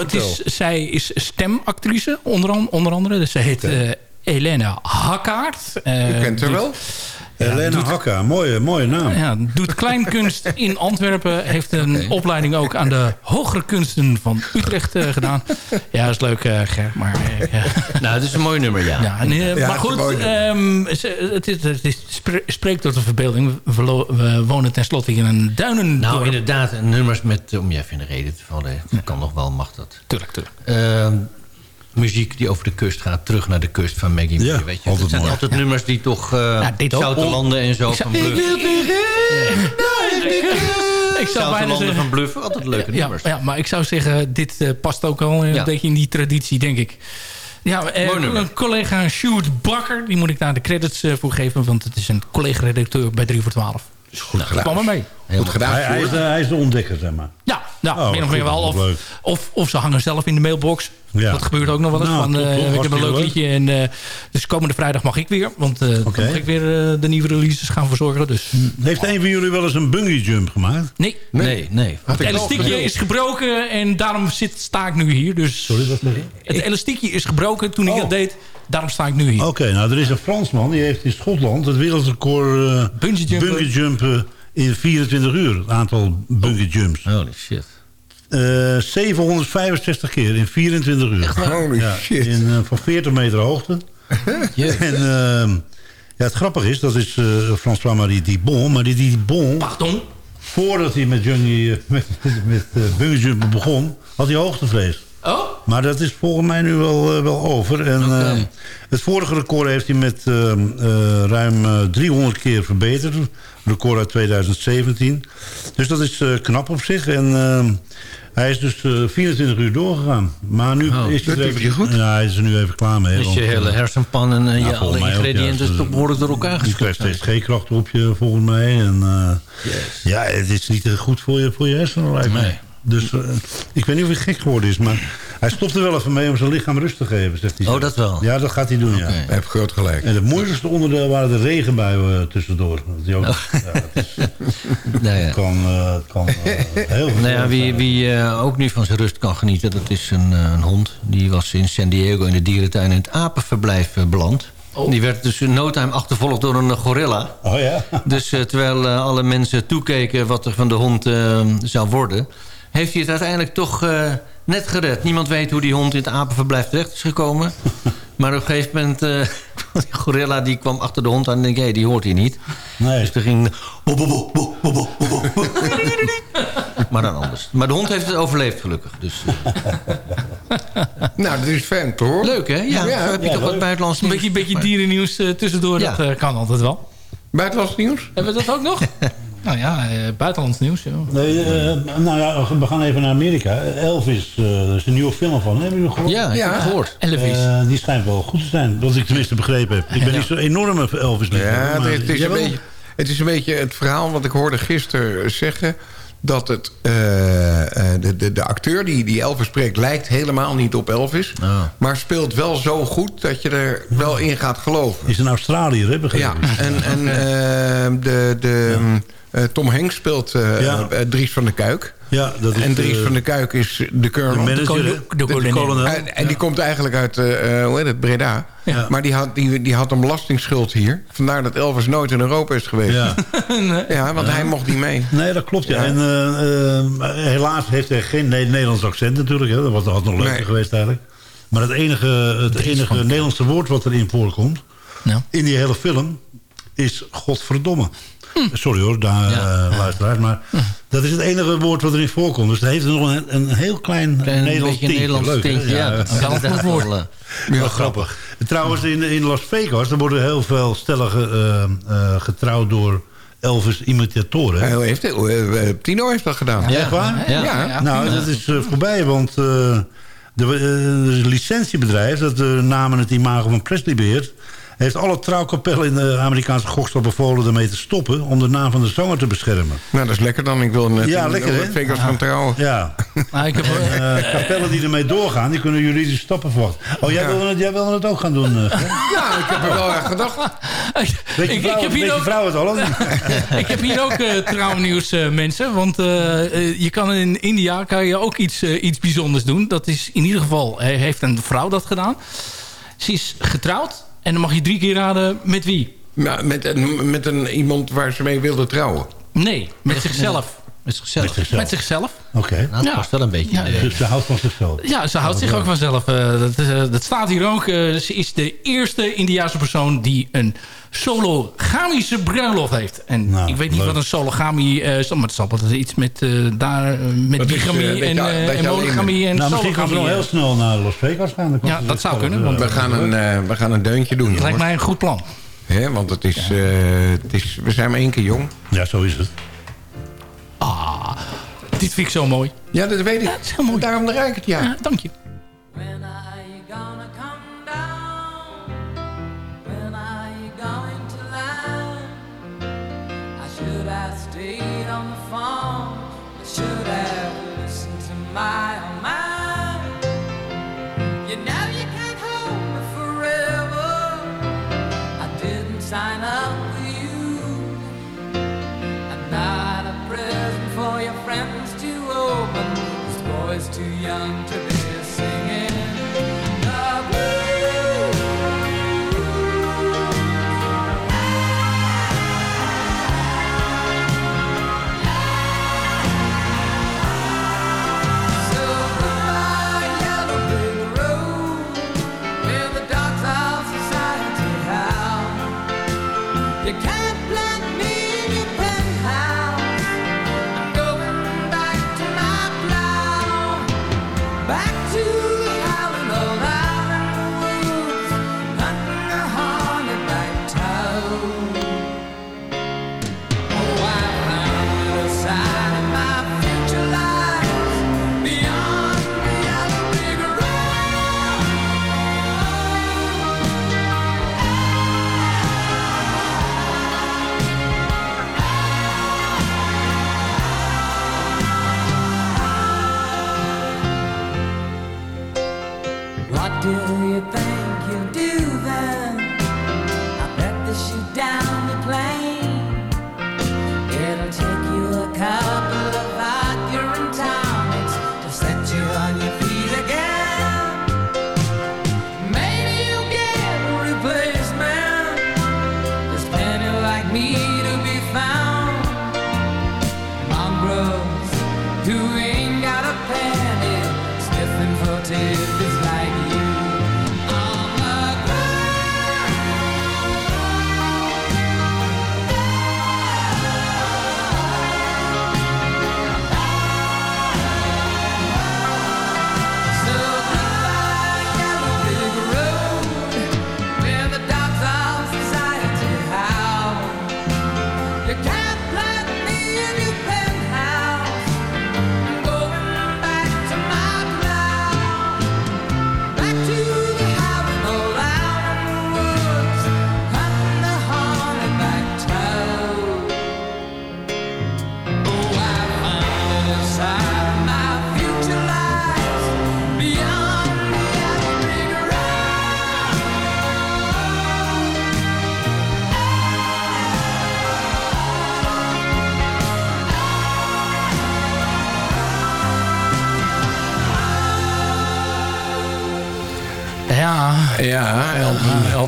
Speaker 11: het is, zij is stemactrice, onder, onder andere. Dus ze heet uh, Elena Hakkaard.
Speaker 9: U kent haar wel?
Speaker 10: Helena Hakka, mooie, mooie naam.
Speaker 11: Ja, doet kleinkunst in Antwerpen. Heeft een opleiding ook aan de hogere kunsten van Utrecht uh, gedaan. Ja, dat is leuk, uh, Ger. Maar,
Speaker 8: uh, nou, het is een mooi nummer, ja.
Speaker 11: ja, maar goed, um, het, is, het is, spreekt tot de verbeelding. We, we, wonen tenslotte in een duinen.
Speaker 8: Nou, inderdaad, nummers met, om je even in de reden te vallen. kan nog wel, mag dat.
Speaker 11: Tuurlijk, tuurlijk.
Speaker 8: Muziek die over de kust gaat. Terug naar de kust van Maggie ja, weet je. Het zijn mooi. altijd nummers die toch... Uh, landen en zo. Ik van
Speaker 11: ik wil
Speaker 8: ik zou bijna zeggen, van Bluff, altijd leuke
Speaker 11: ja,
Speaker 8: nummers.
Speaker 11: Ja, maar ik zou zeggen, dit uh, past ook al een beetje in die traditie, denk ik. Ja, eh, collega Sjoerd Bakker, die moet ik daar de credits uh, voor geven... want het is een collega-redacteur bij 3 voor 12.
Speaker 9: Is goed nou.
Speaker 11: Kwam er mee.
Speaker 10: Goed gedaan. Hij, hij, is, hij, is, de ontdekker, zeg maar.
Speaker 11: Ja, nou, oh, meer of meer wel. Of, of, of, ze hangen zelf in de mailbox. Ja. Dat gebeurt ook nog wel eens. Nou, van, uh, ik heb een leuk liedje. En, uh, dus komende vrijdag mag ik weer. Want uh, okay. dan mag ik weer de nieuwe releases gaan verzorgen. Dus.
Speaker 10: Heeft een van jullie wel eens een bungee jump gemaakt?
Speaker 11: Nee.
Speaker 8: Nee, nee. nee.
Speaker 11: Het elastiekje is gebroken. En daarom zit, sta ik nu hier. Dus
Speaker 10: Sorry, wat
Speaker 11: Het elastiekje is gebroken toen ik oh. dat deed. Daarom sta ik nu hier.
Speaker 10: Oké, nou er is een Fransman. Die heeft in Schotland het wereldrecord bungee jumpen. In 24 uur. Het aantal bungee jumps.
Speaker 8: Holy shit.
Speaker 10: Uh, eh, 765 keer in 24 uur.
Speaker 9: Echt Holy ja, shit.
Speaker 10: In, uh, van 40 meter hoogte. en uh, ja, het grappige is, dat is uh, François-Marie Dibon. Maar die Dibon...
Speaker 11: Pardon?
Speaker 10: Voordat hij met, Johnny, met, met bungee jumpen begon, had hij hoogtevrees.
Speaker 11: Oh?
Speaker 10: Maar dat is volgens mij nu wel, wel over. En, okay. het vorige record heeft hij met ruim 300 keer verbeterd record uit 2017. Dus dat is knap op zich. En hij is dus uh, eh, 24 uur doorgegaan. Maar nu oh, is hij er even,
Speaker 9: goed.
Speaker 10: Ja, hij is er nu even klaar mee.
Speaker 8: Is je hele hersenpan en je alle ingrediënten ja, toch behoorlijk door elkaar geschoten.
Speaker 10: Je krijgt steeds G-kracht op je, volgens mij. En, yes. Ja, het is niet goed voor je, voor je hersenen, lijkt Nee. Dus ik weet niet of hij gek geworden is, maar hij stopt er wel even mee om zijn lichaam rust te geven, zegt hij.
Speaker 8: Oh, dat wel?
Speaker 10: Ja, dat gaat hij doen, okay. ja. Hij
Speaker 9: heeft groot gelijk.
Speaker 10: En het moeilijkste onderdeel waren de regenbuien uh, tussendoor. Dat ook, oh. ja, het is, nou ja. kan, uh, kan uh, heel veel
Speaker 8: nou ja, Wie, wie ook nu van zijn rust kan genieten, dat is een, een hond. Die was in San Diego in de dierentuin in het apenverblijf beland. Oh. Die werd dus in no time achtervolgd door een gorilla.
Speaker 10: Oh ja?
Speaker 8: Dus terwijl alle mensen toekeken wat er van de hond zou worden... heeft hij het uiteindelijk toch net gered. Niemand weet hoe die hond in het apenverblijf terecht is gekomen. Maar op een gegeven moment... Uh, die gorilla die kwam achter de hond aan en denk hey, die hoort hier niet.
Speaker 10: Nee.
Speaker 8: Dus toen ging... maar dan anders. Maar de hond heeft het overleefd gelukkig. Dus.
Speaker 9: nou, dat is fan, hoor.
Speaker 8: Leuk, hè? Ja, ja heb je toch wat buitenlands
Speaker 11: nieuws? Een beetje, beetje dierennieuws uh, tussendoor, dat uh, kan altijd wel.
Speaker 9: Buitenlands nieuws?
Speaker 11: Hebben we dat ook nog? Nou ja, eh, buitenlands nieuws.
Speaker 10: Nee, uh, nou ja, we gaan even naar Amerika. Elvis, uh, er is een nieuwe film van. Hebben jullie gehoord?
Speaker 8: Ja, ja. gehoord.
Speaker 11: Elvis.
Speaker 10: Uh, die schijnt wel goed te zijn. Dat ik tenminste begrepen heb. Ik ben niet zo enorme Elvis.
Speaker 9: Ja, het, het, is een beetje, het is een beetje het verhaal wat ik hoorde gisteren zeggen dat het, uh, de, de, de acteur die, die Elvis spreekt... lijkt helemaal niet op Elvis. Oh. Maar speelt wel zo goed dat je er wel in gaat geloven.
Speaker 10: Is een Australiër, hè? Begrepen.
Speaker 9: Ja, en, en uh, de... de ja. Uh, Tom Hanks speelt uh, ja. uh, Dries van der Kuik.
Speaker 10: Ja, dat is
Speaker 9: en Dries van der Kuik is de colonel.
Speaker 10: De manager, de,
Speaker 11: de, de, de kolonel.
Speaker 9: En, en die komt eigenlijk uit hoe heet het, Breda. Ja. Maar die had, die, die had een belastingsschuld hier. Vandaar dat Elvis nooit in Europa is geweest. Ja, nee. ja want hij mocht niet mee.
Speaker 10: Nee, dat klopt. Ja. En helaas heeft hij geen Nederlands accent natuurlijk. Hè. Dat was, had nog leuker nee. geweest eigenlijk. Maar het enige, het enige Nederlandse woord wat erin voorkomt... in die hele film is godverdomme. Sorry hoor, daar, ja. uh, luisteraars. Maar dat is het enige woord wat erin voorkomt. Dus dat heeft nog een, een heel klein, klein Nederlands tintje.
Speaker 8: Nederlands Leuk, tintje, ja. ja.
Speaker 10: Dat
Speaker 8: is woord.
Speaker 10: Ja, grappig. Trouwens, in, in Las Vegas... er worden heel veel stellen uh, uh, getrouwd door... Elvis-imitatoren.
Speaker 9: Hij heeft, Tino heeft dat gedaan.
Speaker 10: Ja, Echt waar?
Speaker 9: Ja. ja.
Speaker 10: Nou, dat is voorbij, want uh, de, licentiebedrijf... dat namen het imago van Presley beheert... heeft alle trouwkapellen in de Amerikaanse gokstad bevolen ermee te stoppen... om de naam van de zanger te beschermen.
Speaker 9: Nou, dat is lekker dan. Ik wil net
Speaker 10: ja, lekker, hè?
Speaker 9: Vegas gaan trouwen.
Speaker 10: Ja. Nou, ik heb, uh, kapellen die ermee doorgaan, die kunnen juridische stappen verwachten. Oh, jij, ja. wilde het, jij wilde het ook gaan doen? Uh,
Speaker 9: ja, ik heb er wel aan gedacht.
Speaker 10: Weet je, vrouw, ik, heb hier ook, vrouw het al?
Speaker 14: ik heb hier ook uh, trouwnieuws, mensen. Want je kan in India kan je ook iets, iets bijzonders doen. Dat is in ieder geval, heeft een vrouw dat gedaan. Ze is getrouwd en dan mag je drie keer raden met wie.
Speaker 9: Nou, met, met een, iemand waar ze mee wilde trouwen?
Speaker 14: Nee, met zichzelf. Met zichzelf. Met zichzelf.
Speaker 10: Oké. Okay.
Speaker 8: Nou, dat past wel een beetje. Ja,
Speaker 10: dus ze houdt van zichzelf.
Speaker 14: Ja, ze houdt zich ook vanzelf. Uh, dat, uh, dat, staat hier ook. Uh, ze is de eerste Indiaanse persoon die een sologamische bruiloft heeft. En nou, ik weet niet leuk. wat een sologami is. Maar het zal wel iets met, daar, met bigamie en, en monogamie. En
Speaker 10: nou, misschien kan ze nog heel snel naar Las Vegas gaan.
Speaker 14: Ja, dat zou kunnen. Want
Speaker 9: we, gaan een, we gaan een deuntje doen.
Speaker 14: Het lijkt mij een goed plan.
Speaker 9: He, want het is, het is, we zijn maar één keer jong.
Speaker 10: Ja, zo is het.
Speaker 14: Ah, dit vind ik zo mooi.
Speaker 9: Ja, dat weet ik.
Speaker 14: Ja, dat is heel mooi.
Speaker 9: Daarom draai ik het, ja. ja
Speaker 14: dank je. my, oh my. You know you can't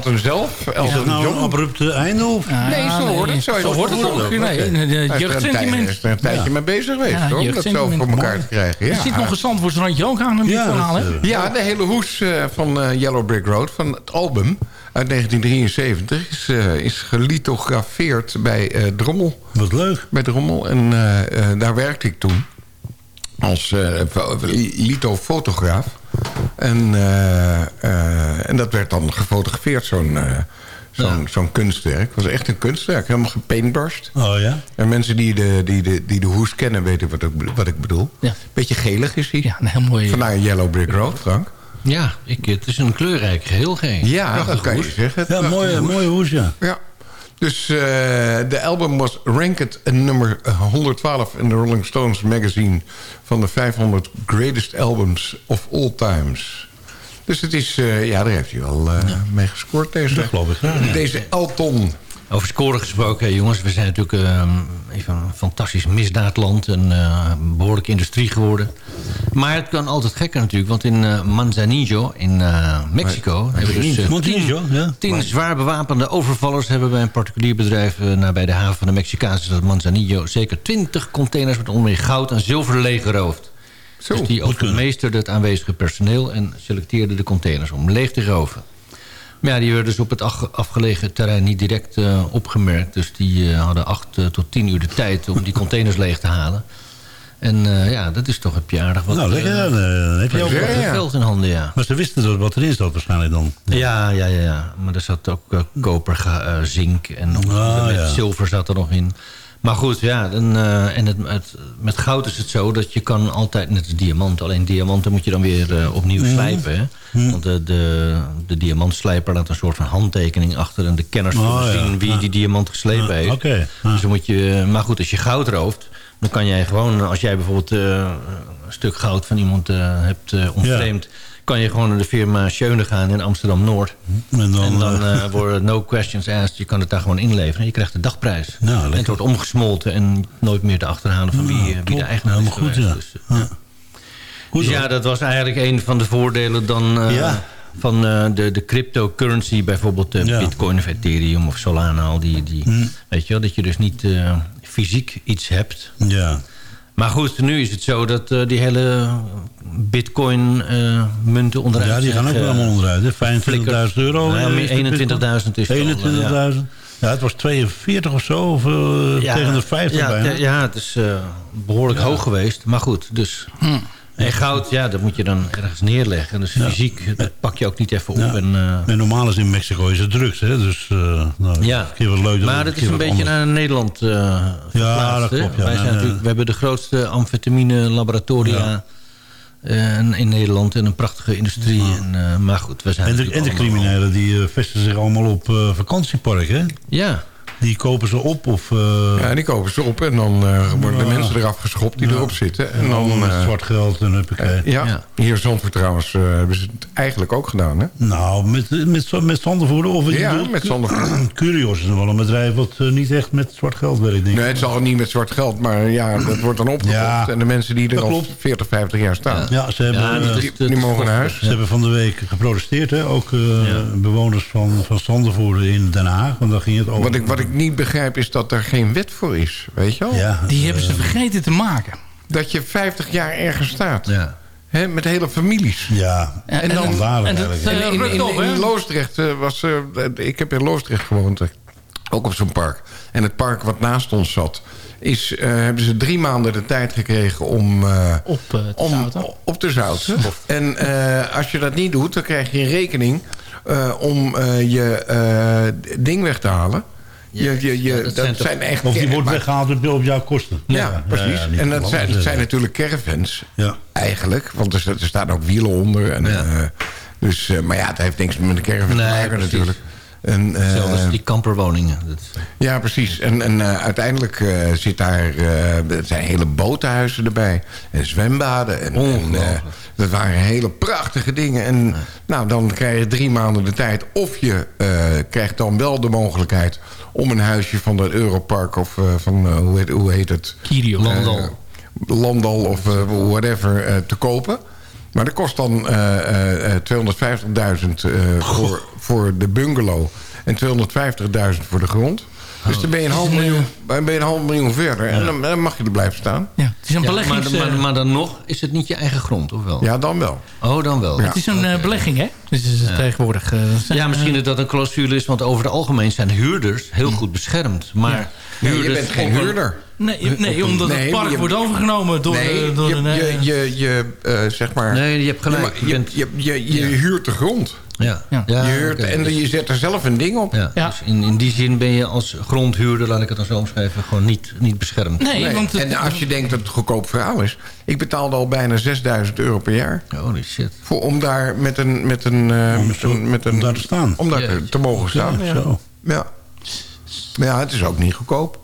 Speaker 9: Elton, zelf. Elton
Speaker 10: Is dat nou
Speaker 9: John.
Speaker 10: een abrupte einde? Of?
Speaker 9: Nee, zo hoort het. Zo,
Speaker 14: Zo hoort het ook. Nee,
Speaker 9: Hij is er een
Speaker 14: jeugdsentiment.
Speaker 9: is er een tijdje mee bezig geweest,
Speaker 14: Ja,
Speaker 9: hoor. Om dat zo voor elkaar te krijgen.
Speaker 14: Er zit nog een Zandvoortsrandje ook aan
Speaker 10: Ja,
Speaker 14: verhaal, hè?
Speaker 10: dat, eh,
Speaker 9: Ja, de hele hoes eh, van eh, Yellow Brick Road, van het album uit 1973... is, eh, is gelithografeerd bij eh, Drommel.
Speaker 10: Wat leuk.
Speaker 9: Bij Drommel. En eh, eh, daar werkte ik toen als eh, fo- lithofotograaf. En, eh, eh, en dat werd dan gefotografeerd, zo'n eh, zo'n zo'n kunstwerk. Het was echt een kunstwerk, helemaal gepaintbrushed.
Speaker 10: Oh ja?
Speaker 9: En mensen die de, die de, die de hoes kennen weten wat ik, wat ik bedoel.
Speaker 14: Ja.
Speaker 9: Beetje gelig is hij.
Speaker 14: Ja, een heel mooi...
Speaker 9: Vandaar Yellow Brick Road, Frank.
Speaker 8: Ja, ik, het is een kleurrijk geheel. Geen.
Speaker 9: Ja, dat kan je zeggen.
Speaker 10: Ja, mooie, mooie hoes, ja.
Speaker 9: Ja. Dus uh, de album was ranked nummer 112 in de Rolling Stones magazine... van de 500 greatest albums of all times. Dus het is, uh, ja, daar heeft hij wel uh, ja. mee gescoord, deze,
Speaker 10: dat geloof ik graag,
Speaker 9: deze Elton.
Speaker 8: Over scoren gesproken, jongens. We zijn natuurlijk uh, even een fantastisch misdaadland. Een uh, behoorlijke industrie geworden. Maar het kan altijd gekker natuurlijk. Want in uh, Manzanillo, in Mexico... Maar, hebben we dus
Speaker 10: ja.
Speaker 8: tien zwaar bewapende overvallers... hebben bij een particulier bedrijf... nabij de haven van de Mexicaanse stad Manzanillo... zeker 20 containers met onder meer goud en zilver leeggeroofd.
Speaker 9: Zo,
Speaker 8: dus die overmeesterde het aanwezige personeel... en selecteerde de containers om leeg te roven. Maar ja, die werden dus op het afgelegen terrein niet direct uh, opgemerkt. Dus die uh, hadden acht uh, tot tien uur de tijd om die containers leeg te halen. En ja, dat is toch, je aardig wat...
Speaker 10: Nou, lekker, dan heb je ook
Speaker 8: wat geld in handen, ja.
Speaker 10: Maar ze wisten dat wat erin zat waarschijnlijk dan.
Speaker 8: Ja, ja, ja. ja. Maar er zat ook koper, zink en ah, met zilver zat er nog in. Maar goed, ja, en, uh, en het, het, met goud is het zo dat je kan altijd, net als diamant... alleen diamanten moet je dan weer uh, opnieuw slijpen. Hè? Mm. Want de, de, de diamantslijper laat een soort van handtekening achter... en de kenners oh, zien wie ja. die diamant geslepen heeft.
Speaker 10: Okay.
Speaker 8: Dus dan moet je, maar goed, als je goud rooft... dan kan jij gewoon, als jij bijvoorbeeld uh, een stuk goud van iemand hebt ontvreemd kan je gewoon naar de firma Schöne gaan in Amsterdam-Noord. En dan, en dan uh, worden no questions asked. Je kan het daar gewoon inleveren. En je krijgt de dagprijs.
Speaker 10: Nou,
Speaker 8: en het wordt omgesmolten en nooit meer te achterhalen van wie, wie de eigenaar is
Speaker 10: goed, ja.
Speaker 8: Dus, ja. Goed, dus ja, dat was eigenlijk een van de voordelen dan... Uh,
Speaker 10: ja.
Speaker 8: Van uh, de, de cryptocurrency, bijvoorbeeld uh, ja. Bitcoin of Ethereum of Solana. Al die, die, mm. Weet je wel, dat je dus niet fysiek iets hebt.
Speaker 10: Ja.
Speaker 8: Maar goed, nu is het zo dat uh, die hele bitcoin-munten uh, onderuit
Speaker 10: Ja, die gaan ook uh, allemaal onderuit. 25.000 euro.
Speaker 8: Ja, 21.000 is
Speaker 10: 21.000. Ja. ja. het was 42 of zo, of ja, tegen de 50
Speaker 8: ja,
Speaker 10: bijna.
Speaker 8: Ja, het is behoorlijk hoog geweest. Maar goed, dus... Hm. En goud, ja, dat moet je dan ergens neerleggen. Dus fysiek, dat pak je ook niet even op.
Speaker 10: Ja.
Speaker 8: En, uh,
Speaker 10: en normaal is in Mexico is het drugs, hè? Dus uh, nou,
Speaker 8: ja.
Speaker 10: wat leuk.
Speaker 8: Maar het is een beetje
Speaker 10: anders.
Speaker 8: naar Nederland uh,
Speaker 10: Ja, dat klopt. Ja.
Speaker 8: Wij zijn natuurlijk, we hebben de grootste amfetamine laboratoria ja. in Nederland. En een prachtige industrie. En, maar goed, we zijn
Speaker 10: En de, en de criminelen die vestigen zich allemaal op vakantieparken, hè?
Speaker 8: Ja.
Speaker 10: Die kopen ze op? Of, uh...
Speaker 9: Ja, die kopen ze op en dan uh, worden ja. de mensen eraf geschopt die ja. erop zitten. En dan,
Speaker 10: met uh, zwart geld en heb ik.
Speaker 9: ja, ja, hier Zandvoort trouwens hebben ze het eigenlijk ook gedaan, hè?
Speaker 10: Nou, met, met, met Zandvoort of
Speaker 9: Ja, bedoelt, met Zandvoort.
Speaker 10: Curios is wel een bedrijf wat niet echt met zwart geld werkt, denk
Speaker 9: Nee, het zal niet met zwart geld, maar ja, dat wordt dan opgekocht. En de mensen die er al 40, 50 jaar staan.
Speaker 10: Ja, ze hebben,
Speaker 9: die, die, mogen naar huis.
Speaker 10: Ze hebben van de week geprotesteerd, hè? Ook bewoners van, van Zandvoort in Den Haag. Want daar ging het over.
Speaker 9: Wat ik, wat ik niet begrijp is dat er geen wet voor is. Weet je wel?
Speaker 10: Ja,
Speaker 11: Die uh, hebben ze vergeten te maken.
Speaker 9: Dat je 50 jaar ergens staat.
Speaker 8: Ja.
Speaker 9: He, met hele families.
Speaker 10: Ja,
Speaker 9: en, en dan,
Speaker 10: en dat,
Speaker 9: uh, in, in, in, in Loosdrecht uh, was... ik heb in Loosdrecht gewoond. Ook op zo'n park. En het park wat naast ons zat... Is, hebben ze drie maanden de tijd gekregen om,
Speaker 11: op, te
Speaker 9: om
Speaker 11: zouten.
Speaker 9: op te zouten. en als je dat niet doet, dan krijg je een rekening... om je ding weg te halen. Je, je, je, ja, dat, dat zijn, zijn echt...
Speaker 10: Of die wordt weggehaald op jouw kosten.
Speaker 9: Ja, ja precies. Ja, en dat zijn, dat zijn natuurlijk caravans. Eigenlijk. Want er, er staan ook wielen onder. En, uh, dus, uh, maar ja, het heeft niks met een caravan nee, te maken precies. natuurlijk.
Speaker 8: En, uh, Zelfs die kamperwoningen. Dat...
Speaker 9: Ja, precies. En, en uiteindelijk zit daar... er zijn hele botenhuizen erbij. En zwembaden. En, en dat waren hele prachtige dingen. En ja. nou, dan krijg je drie maanden de tijd. Of je krijgt dan wel de mogelijkheid om een huisje van dat Europark of uh, van, uh, hoe, heet, hoe heet het?
Speaker 8: Kirio. Landal.
Speaker 9: Uh, Landal of whatever te kopen. Maar dat kost dan 250.000 voor, voor de bungalow en 250.000 voor de grond. Dus dan ben je een half miljoen, ben je een half miljoen verder. En dan, dan, mag je er blijven staan.
Speaker 11: Ja, het is een
Speaker 8: ja,
Speaker 11: beleggings...
Speaker 8: Maar, maar, maar, dan nog is het niet je eigen grond, of wel?
Speaker 9: Ja, dan wel.
Speaker 8: Oh, dan wel.
Speaker 11: Ja. Het is een belegging, hè? Dus is het ja. tegenwoordig... Uh,
Speaker 8: zijn, ja, misschien dat dat een clausule is. Want over het algemeen zijn huurders heel goed beschermd. Maar
Speaker 9: nee, je bent geen huurder.
Speaker 11: Nee, nee omdat nee, het park je, wordt overgenomen door,
Speaker 9: nee,
Speaker 11: door
Speaker 9: je,
Speaker 11: een...
Speaker 9: Je, je, je uh, zeg maar...
Speaker 8: Nee, je hebt gelijk.
Speaker 9: Je, je, je, je, je huurt de grond.
Speaker 8: Ja. ja.
Speaker 9: je huurt en je zet er zelf een ding op.
Speaker 8: Ja. Dus in, in die zin ben je als grondhuurder, laat ik het dan zo omschrijven, gewoon niet, niet beschermd.
Speaker 9: Nee, Want en als je denkt dat het goedkoop verhaal is. Ik betaalde al bijna 6000 euro per jaar.
Speaker 8: Holy shit.
Speaker 9: Voor, om daar met een... Met een, uh, om, met een, met een,
Speaker 10: om daar te staan.
Speaker 9: Om daar te, te, mogen staan. Ja, ja. ja. Maar ja, het is ook niet goedkoop.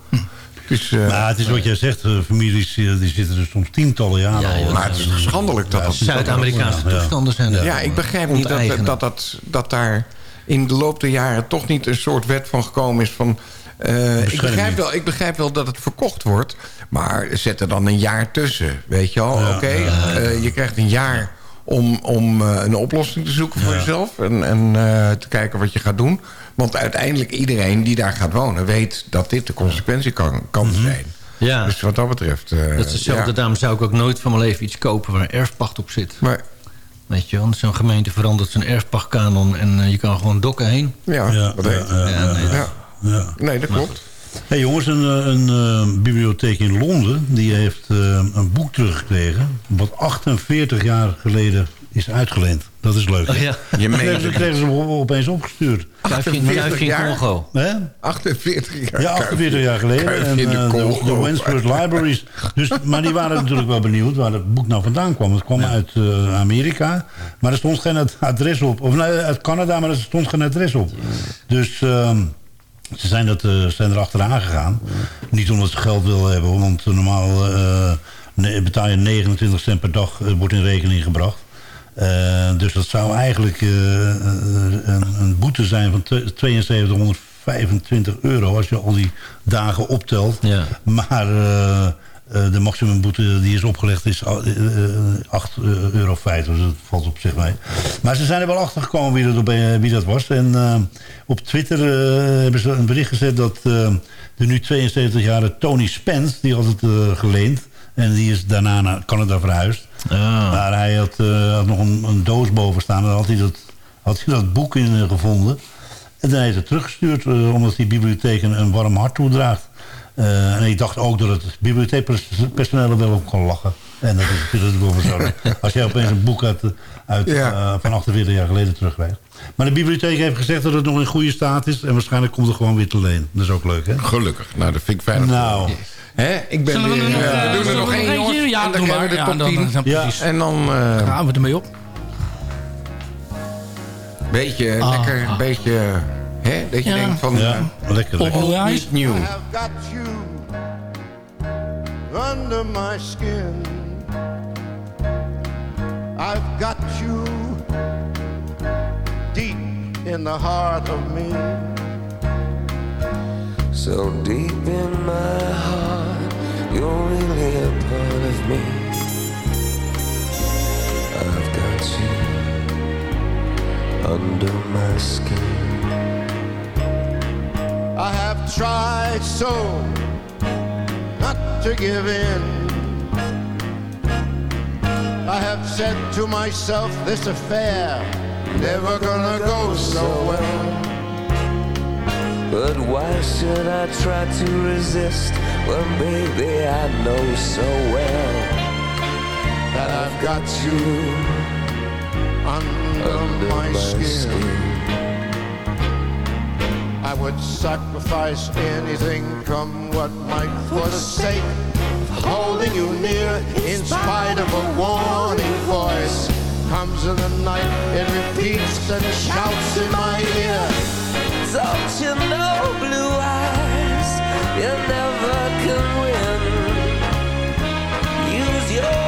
Speaker 10: Het is, uh, het is wat jij zegt, uh, families die zitten er soms tientallen jaren
Speaker 9: ja, al. Maar het is schandelijk dat dat...
Speaker 8: Zuid-Amerikaanse toestanden zijn.
Speaker 9: Ja, ik begrijp niet dat, dat, dat, dat daar in de loop der jaren toch niet een soort wet van gekomen is van... Uh, ik, begrijp wel, ik begrijp wel dat het verkocht wordt. Maar zet er dan een jaar tussen. Weet je al, oké. Uh, je krijgt een jaar om, om uh, een oplossing te zoeken voor jezelf. En, en te kijken wat je gaat doen. Want uiteindelijk iedereen die daar gaat wonen... weet dat dit de consequentie kan, kan mm -hmm. zijn. Ja. Dus wat dat betreft...
Speaker 8: dat is hetzelfde. Ja. Daarom zou ik ook nooit van mijn leven iets kopen... waar erfpacht op zit. Maar Weet je, want zo'n gemeente verandert zijn erfpachtkanon en uh, je kan gewoon dokken heen.
Speaker 9: Ja, ja, dat ja, ja, ja, nee. ja. nee, dat klopt.
Speaker 10: Hey jongens, een, een uh, bibliotheek in Londen... die heeft uh, een boek teruggekregen... wat 48 jaar geleden is uitgeleend. Dat is leuk. Oh, ja. Je meent... Ze kregen ze opeens opgestuurd.
Speaker 8: 48 jaar? Congo.
Speaker 9: 48 jaar.
Speaker 10: Ja, 48 jaar geleden. En, uh, de, de Wentworth Libraries. Dus, maar die waren natuurlijk wel benieuwd waar het boek nou vandaan kwam. Het kwam ja. uit uh, Amerika. Maar er stond geen adres op. Of nee, uit Canada, maar er stond geen adres op. Dus... Uh, ze zijn, dat, uh, zijn er achteraan gegaan. Niet omdat ze geld willen hebben. Want normaal betaal je 29 cent per dag. wordt in rekening gebracht. Dus dat zou eigenlijk een, een, boete zijn van 7225 euro... als je al die dagen optelt. Ja. Maar de maximumboete die is opgelegd is 8,50 euro. Dus dat valt op zich mee. Maar ze zijn er wel achter gekomen wie dat, wie dat was. En op Twitter hebben ze een bericht gezet dat de nu 72-jarige Tony Spence... die had het geleend en die is daarna naar Canada verhuisd. Oh. Maar hij had, had nog een, een, doos boven staan. En had hij dat, had hij dat boek in gevonden. En dan heeft hij het teruggestuurd. Omdat die bibliotheek een, een warm hart toedraagt. En ik dacht ook dat het bibliotheekpersoneel er wel op kon lachen. En dat is natuurlijk wel zo. Als jij opeens een boek uit, uit ja. van 48 jaar geleden terugkrijgt. Maar de bibliotheek heeft gezegd dat het nog in goede staat is. En waarschijnlijk komt het gewoon weer te leen. Dat is ook leuk, hè?
Speaker 9: Gelukkig. Nou, dat vind ik fijn.
Speaker 10: Nou...
Speaker 9: Hè? Ik ben
Speaker 11: Zullen we,
Speaker 9: weer,
Speaker 11: nog,
Speaker 9: uh,
Speaker 11: we doen er nog één, jongens. Ja, en dan maar. ja, top 10. Dan,
Speaker 9: ja. En dan... Uh,
Speaker 11: gaan we ermee op.
Speaker 9: Beetje ah, lekker, ah. beetje... Hè? Dat je ja. denkt van...
Speaker 10: Ja, uh, lekker, lekker.
Speaker 9: Niet nieuw.
Speaker 15: I have got you under my skin. I've got you deep in the heart of me.
Speaker 16: So deep in my heart, you're really a part of me. I've got you under my skin.
Speaker 15: I have tried so not to give in. I have said to myself, this affair never gonna go so well.
Speaker 16: But why should I try to resist when, baby, I know so well
Speaker 15: that I've got you under, under my, my skin. skin. Would sacrifice anything, come what might, for the sake of holding you near, in spite of a warning voice. Comes in the night, it repeats and shouts in my ear.
Speaker 16: Don't you know, blue eyes, you never can win. Use your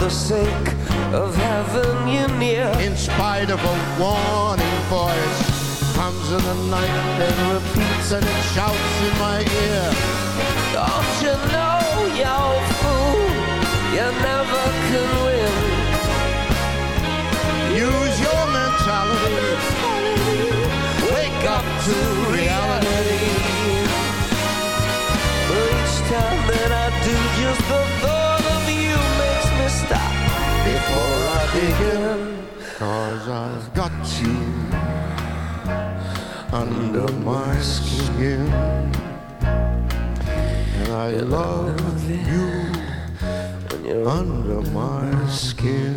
Speaker 16: The sake of having you near.
Speaker 15: In spite of a warning voice, comes in the night and repeats and it shouts in my ear.
Speaker 16: Don't you know, you fool, you never can win.
Speaker 15: Use your mentality.
Speaker 16: Wake up to
Speaker 15: Cause I've got you under my skin. And I love you under my skin.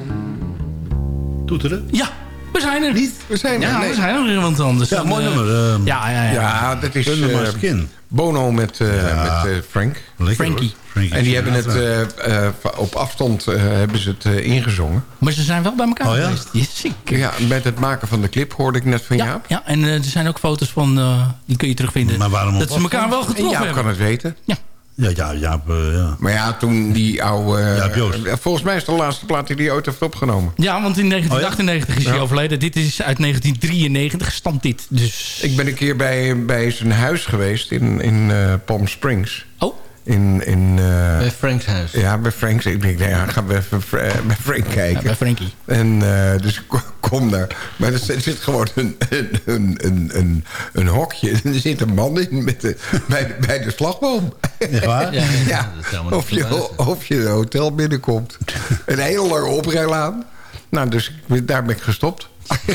Speaker 10: Toeteren?
Speaker 11: Ja, we zijn er.
Speaker 10: Niet?
Speaker 9: We zijn er.
Speaker 11: Ja,
Speaker 9: nee.
Speaker 11: we zijn er, want anders...
Speaker 10: Ja, mooi
Speaker 11: eh,
Speaker 10: nummer. ehm.
Speaker 11: Ja, ja, ja.
Speaker 9: Ja, dat is eh,
Speaker 10: skin.
Speaker 9: Bono met, eh,
Speaker 10: Ja.
Speaker 9: met eh, Frank.
Speaker 10: Lekker,
Speaker 11: Frankie.
Speaker 9: En die hebben het eh, eh, op afstand eh, hebben ze het eh, ingezongen.
Speaker 11: Maar ze zijn wel bij elkaar
Speaker 10: Oh ja?
Speaker 11: geweest. Ja, zeker.
Speaker 9: Ja, met het maken van de clip hoorde ik net van
Speaker 11: Ja,
Speaker 9: Jaap.
Speaker 11: ja, en eh, er zijn ook foto's van, eh, die kun je terugvinden.
Speaker 10: Maar waarom
Speaker 11: dat ze elkaar wel
Speaker 9: En
Speaker 11: getroffen
Speaker 9: Jaap
Speaker 11: hebben.
Speaker 9: kan het weten.
Speaker 10: Ja, ja, Jaap, eh, ja.
Speaker 9: Maar ja, toen die oude... eh,
Speaker 10: Jaap Joost.
Speaker 9: volgens mij is het de laatste plaat die hij ooit heeft opgenomen.
Speaker 11: Ja, want in 1998 is hij
Speaker 9: Ja.
Speaker 11: overleden. Dit is uit 1993, stamt dit dus.
Speaker 9: Ik ben een keer bij, bij zijn huis geweest in, in eh, Palm Springs.
Speaker 11: Oh.
Speaker 9: In, in, eh,
Speaker 8: Bij Franks huis.
Speaker 9: Ja, bij Frank. Ik denk, nou ja, gaan we even Fra- eh, bij Frank kijken.
Speaker 11: Ja, bij Frankie.
Speaker 9: En eh, dus ik ko- kom daar. Maar er zit zit gewoon een, een, een, een, een hokje. En er zit een man in met de, bij, de, bij de slagboom.
Speaker 10: Echt waar?
Speaker 8: Ja, ja,
Speaker 9: of, je, of je een hotel binnenkomt. Een hele lange oprijlaan. Nou, dus ik ben- daar ben ik gestopt.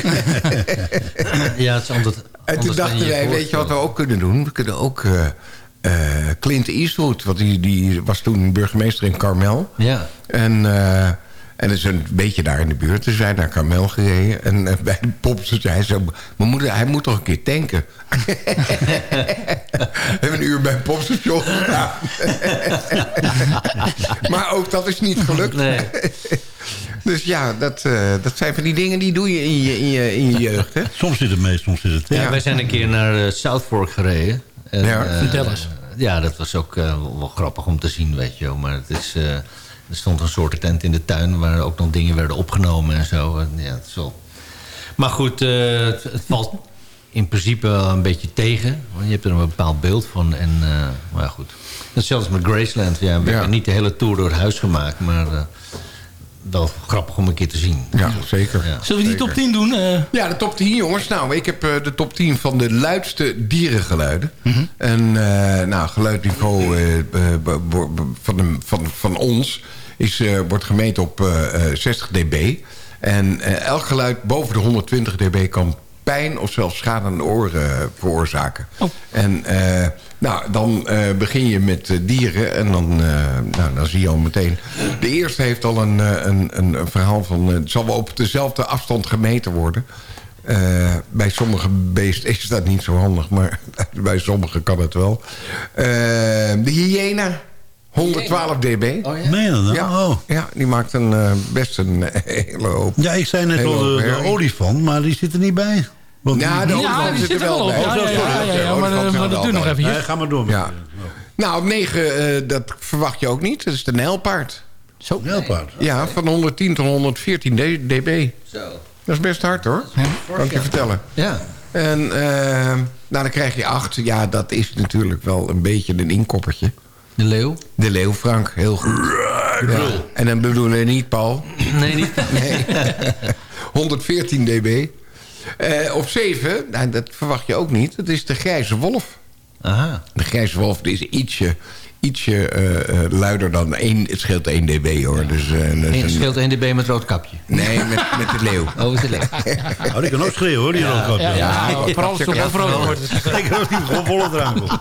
Speaker 8: Ja, het is altijd...
Speaker 9: En toen
Speaker 8: anders
Speaker 9: dachten wij, weet je wat we ook kunnen doen? We kunnen ook eh, eh, Clint Eastwood, want die, die was toen burgemeester in Carmel.
Speaker 8: Ja.
Speaker 9: En, eh, en dat is een beetje daar in de buurt. Dus wij naar Carmel gereden. En eh, bij de pompstation zei hij zo... Mijn moeder, hij moet toch een keer tanken. We hebben een uur bij een pompstation gedaan. maar ook dat is niet gelukt.
Speaker 8: Nee.
Speaker 9: Dus ja, dat, eh, dat zijn van die dingen die doe je in je, in je, in je jeugd. Hè?
Speaker 10: Soms zit het mee, soms zit het
Speaker 8: Ja, wij zijn een keer naar eh, South Fork gereden. En,
Speaker 9: Ja.
Speaker 8: eh,
Speaker 11: Vertel eens.
Speaker 8: ja, dat was ook eh, wel, grappig om te zien, weet je wel. Maar het is, eh, er stond een soort tent in de tuin... waar ook nog dingen werden opgenomen en zo. En, ja, het is wel... Maar goed, eh, het, het valt in principe wel een beetje tegen. Want je hebt er een bepaald beeld van. En, eh, maar ja, goed. Hetzelfde met Graceland. Ja, we
Speaker 9: Ja.
Speaker 8: hebben niet de hele tour door het huis gemaakt... maar eh, wel grappig om een keer te zien.
Speaker 9: Ja, zeker.
Speaker 8: Ja.
Speaker 11: Zullen we die top 10 doen? Eh,
Speaker 9: Ja, de top 10 jongens. Nou, ik heb eh, de top 10 van de luidste dierengeluiden. En uh, nou, geluidniveau uh, van, de, van, van ons is, uh, wordt gemeten op uh, 60 dB. En elk geluid boven de 120 dB kan pijn of zelfs schade aan de oren veroorzaken.
Speaker 11: Oh.
Speaker 9: En nou, dan begin je met dieren en dan, nou, dan zie je al meteen... De eerste heeft al een, een, een, een verhaal van... het zal wel op dezelfde afstand gemeten worden... Uh, bij sommige beesten is dat niet zo handig, maar bij sommige kan het wel. Uh, de hyena, 112 dB.
Speaker 10: Oh, ja? Meen je dat?
Speaker 9: Ja,
Speaker 10: oh.
Speaker 9: ja, die maakt een, uh, best een hele hoop.
Speaker 10: Ja, ik zei net al de, de olifant, maar die zit er niet bij.
Speaker 9: Want ja, de
Speaker 11: ja, die
Speaker 9: zit er wel bij.
Speaker 11: Ja, ja, maar, dat duurt nog even.
Speaker 10: Ga maar door.
Speaker 9: Ja. Nou, op 9, dat verwacht je ook niet. Dat is de nijlpaard.
Speaker 11: Zo?
Speaker 10: Nijlpaard?
Speaker 9: Ja, van 110 tot 114 dB.
Speaker 8: Zo.
Speaker 9: Dat is best hard hoor, kan ik je vertellen.
Speaker 8: Ja.
Speaker 9: En uh, nou, dan krijg je acht. Ja, dat is natuurlijk wel een beetje een inkoppertje.
Speaker 8: De leeuw?
Speaker 9: De leeuw, Frank. Heel goed. Ja. En dan bedoelen we niet Paul.
Speaker 8: Nee, niet.
Speaker 9: nee. 114 dB. Uh, op 7, nou, dat verwacht je ook niet. Dat is de grijze wolf.
Speaker 8: Aha.
Speaker 9: De grijze wolf is ietsje ietsje uh, luider dan 1. Het scheelt 1 dB hoor. Dus, uh,
Speaker 8: het een... scheelt 1 dB met rood kapje?
Speaker 9: Nee, met, met de leeuw.
Speaker 8: Oh, met de leeuw.
Speaker 10: oh, die kan ook schreeuwen hoor, die
Speaker 11: ja,
Speaker 10: rood kapje.
Speaker 11: Ja, ja, vooral als het vrolijk wordt.
Speaker 10: Ik ook niet gewoon volle eraan komt.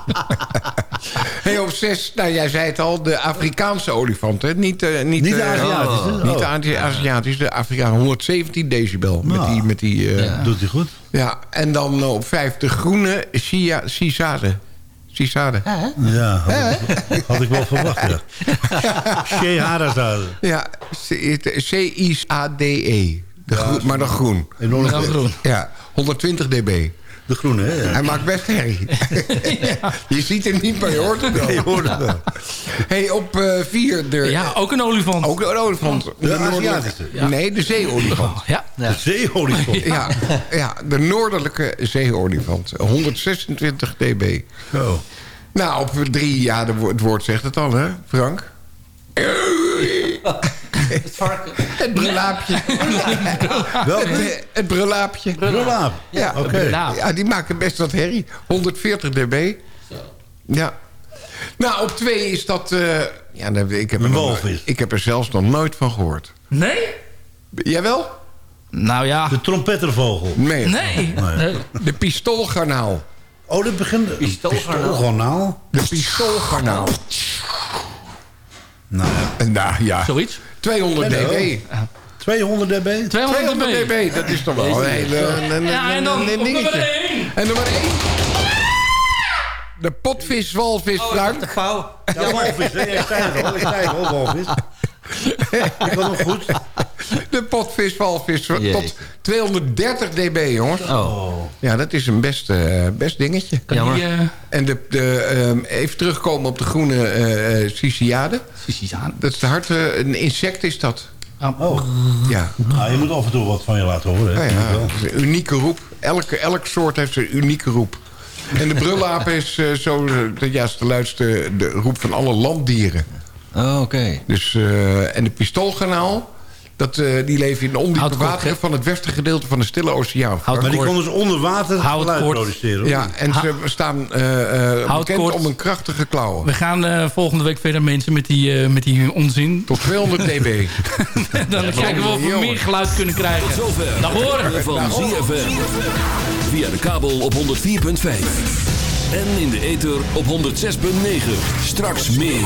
Speaker 9: Hey, op 6, nou jij zei het al, de Afrikaanse olifant. Hè? Niet, uh, niet,
Speaker 10: niet de Aziatische.
Speaker 9: Oh. Niet de Aziatische, de Afrikaan. 117 decibel. Nou, met die, met die,
Speaker 10: ja. Doet hij goed.
Speaker 9: Ja, en dan op 5 de groene Cisade. Cisade.
Speaker 10: Ja, had, ik, had ik wel verwacht, ja. Sheharazade.
Speaker 9: Ja, C-I-S-A-D-E. Ja, maar dan groen.
Speaker 10: Enorm
Speaker 11: groen.
Speaker 9: Ja, 120 dB.
Speaker 10: De groene, hè?
Speaker 9: Hij maakt best herrie. Je ziet hem niet, maar je hoort het wel.
Speaker 10: je hoort het wel.
Speaker 9: hey, op uh, vier... De,
Speaker 11: ja, ook een olifant.
Speaker 9: Ook een olifant. De,
Speaker 10: de Aziatische?
Speaker 9: Ja. Nee, de zeeolifant.
Speaker 11: ja.
Speaker 10: De zeeolifant?
Speaker 9: Ja, ja, de noordelijke zeeolifant. 126 dB.
Speaker 10: Oh.
Speaker 9: Nou, op drie, ja, het woord zegt het al, hè, Frank?
Speaker 11: Het varken.
Speaker 9: Het brulaapje.
Speaker 10: Wel,
Speaker 9: het, het brulaapje.
Speaker 10: Brulaap.
Speaker 9: Ja,
Speaker 10: okay.
Speaker 9: ja, die maken best wat herrie. 140 dB. Zo. Ja. Nou, op twee is dat... Uh, ja, ik heb, ik heb er zelfs nog nooit van gehoord.
Speaker 11: Nee?
Speaker 9: Jawel?
Speaker 11: Nou ja.
Speaker 10: De trompettervogel.
Speaker 9: Nee.
Speaker 11: Nee. nee.
Speaker 9: De pistoolgarnaal.
Speaker 10: Oh, dat begint... De pistoolgarnaal.
Speaker 9: De pistoolgarnaal.
Speaker 10: Nou
Speaker 9: ja. Nou ja.
Speaker 11: Zoiets?
Speaker 9: 200 dB.
Speaker 10: 200 dB?
Speaker 11: 200
Speaker 9: dB. dat is toch wel een hele
Speaker 11: ja, en dan
Speaker 9: een
Speaker 11: 1.
Speaker 9: En nummer 1. De potvis, walvis,
Speaker 11: oh,
Speaker 9: Frank.
Speaker 11: de pauw.
Speaker 10: Ja, walvis. Ik zei het al, ik zei het al, walvis. Ik kan nog goed.
Speaker 9: De potvis, walvis, tot 230 dB, jongens.
Speaker 10: Oh.
Speaker 9: Ja, dat is een best, uh, best dingetje.
Speaker 11: Jammer. Die, uh...
Speaker 9: En de, de, um, even terugkomen op de groene uh, Siciade.
Speaker 11: Siciade.
Speaker 9: Dat is de hart, een insect is dat.
Speaker 10: Oh.
Speaker 9: Ja.
Speaker 10: Nou, je moet af en toe wat van je laten horen. Hè?
Speaker 9: Ja, ja. Dat is een unieke roep. Elke, elk soort heeft een unieke roep. En de brullaap is uh, zo de, ja, de luidste de roep van alle landdieren.
Speaker 8: Oh, oké. Okay.
Speaker 9: Dus, uh, en de pistoolganaal... Dat, uh, die leven in ondiepe wateren van het westen gedeelte van de Stille Oceaan.
Speaker 10: Maar die konden dus onder water geluid produceren. Hoor.
Speaker 9: Ja, en ze staan uh, bekend om een krachtige klauwen.
Speaker 11: We gaan uh, volgende week verder mensen met die, uh, met die onzin.
Speaker 9: Tot 200 dB.
Speaker 11: Dan ja, kijken we of we meer geluid kunnen krijgen.
Speaker 4: Tot zover.
Speaker 11: Dag horen.
Speaker 4: Van ZFM. Via de kabel op 104.5. En in de ether op 106.9. Straks meer.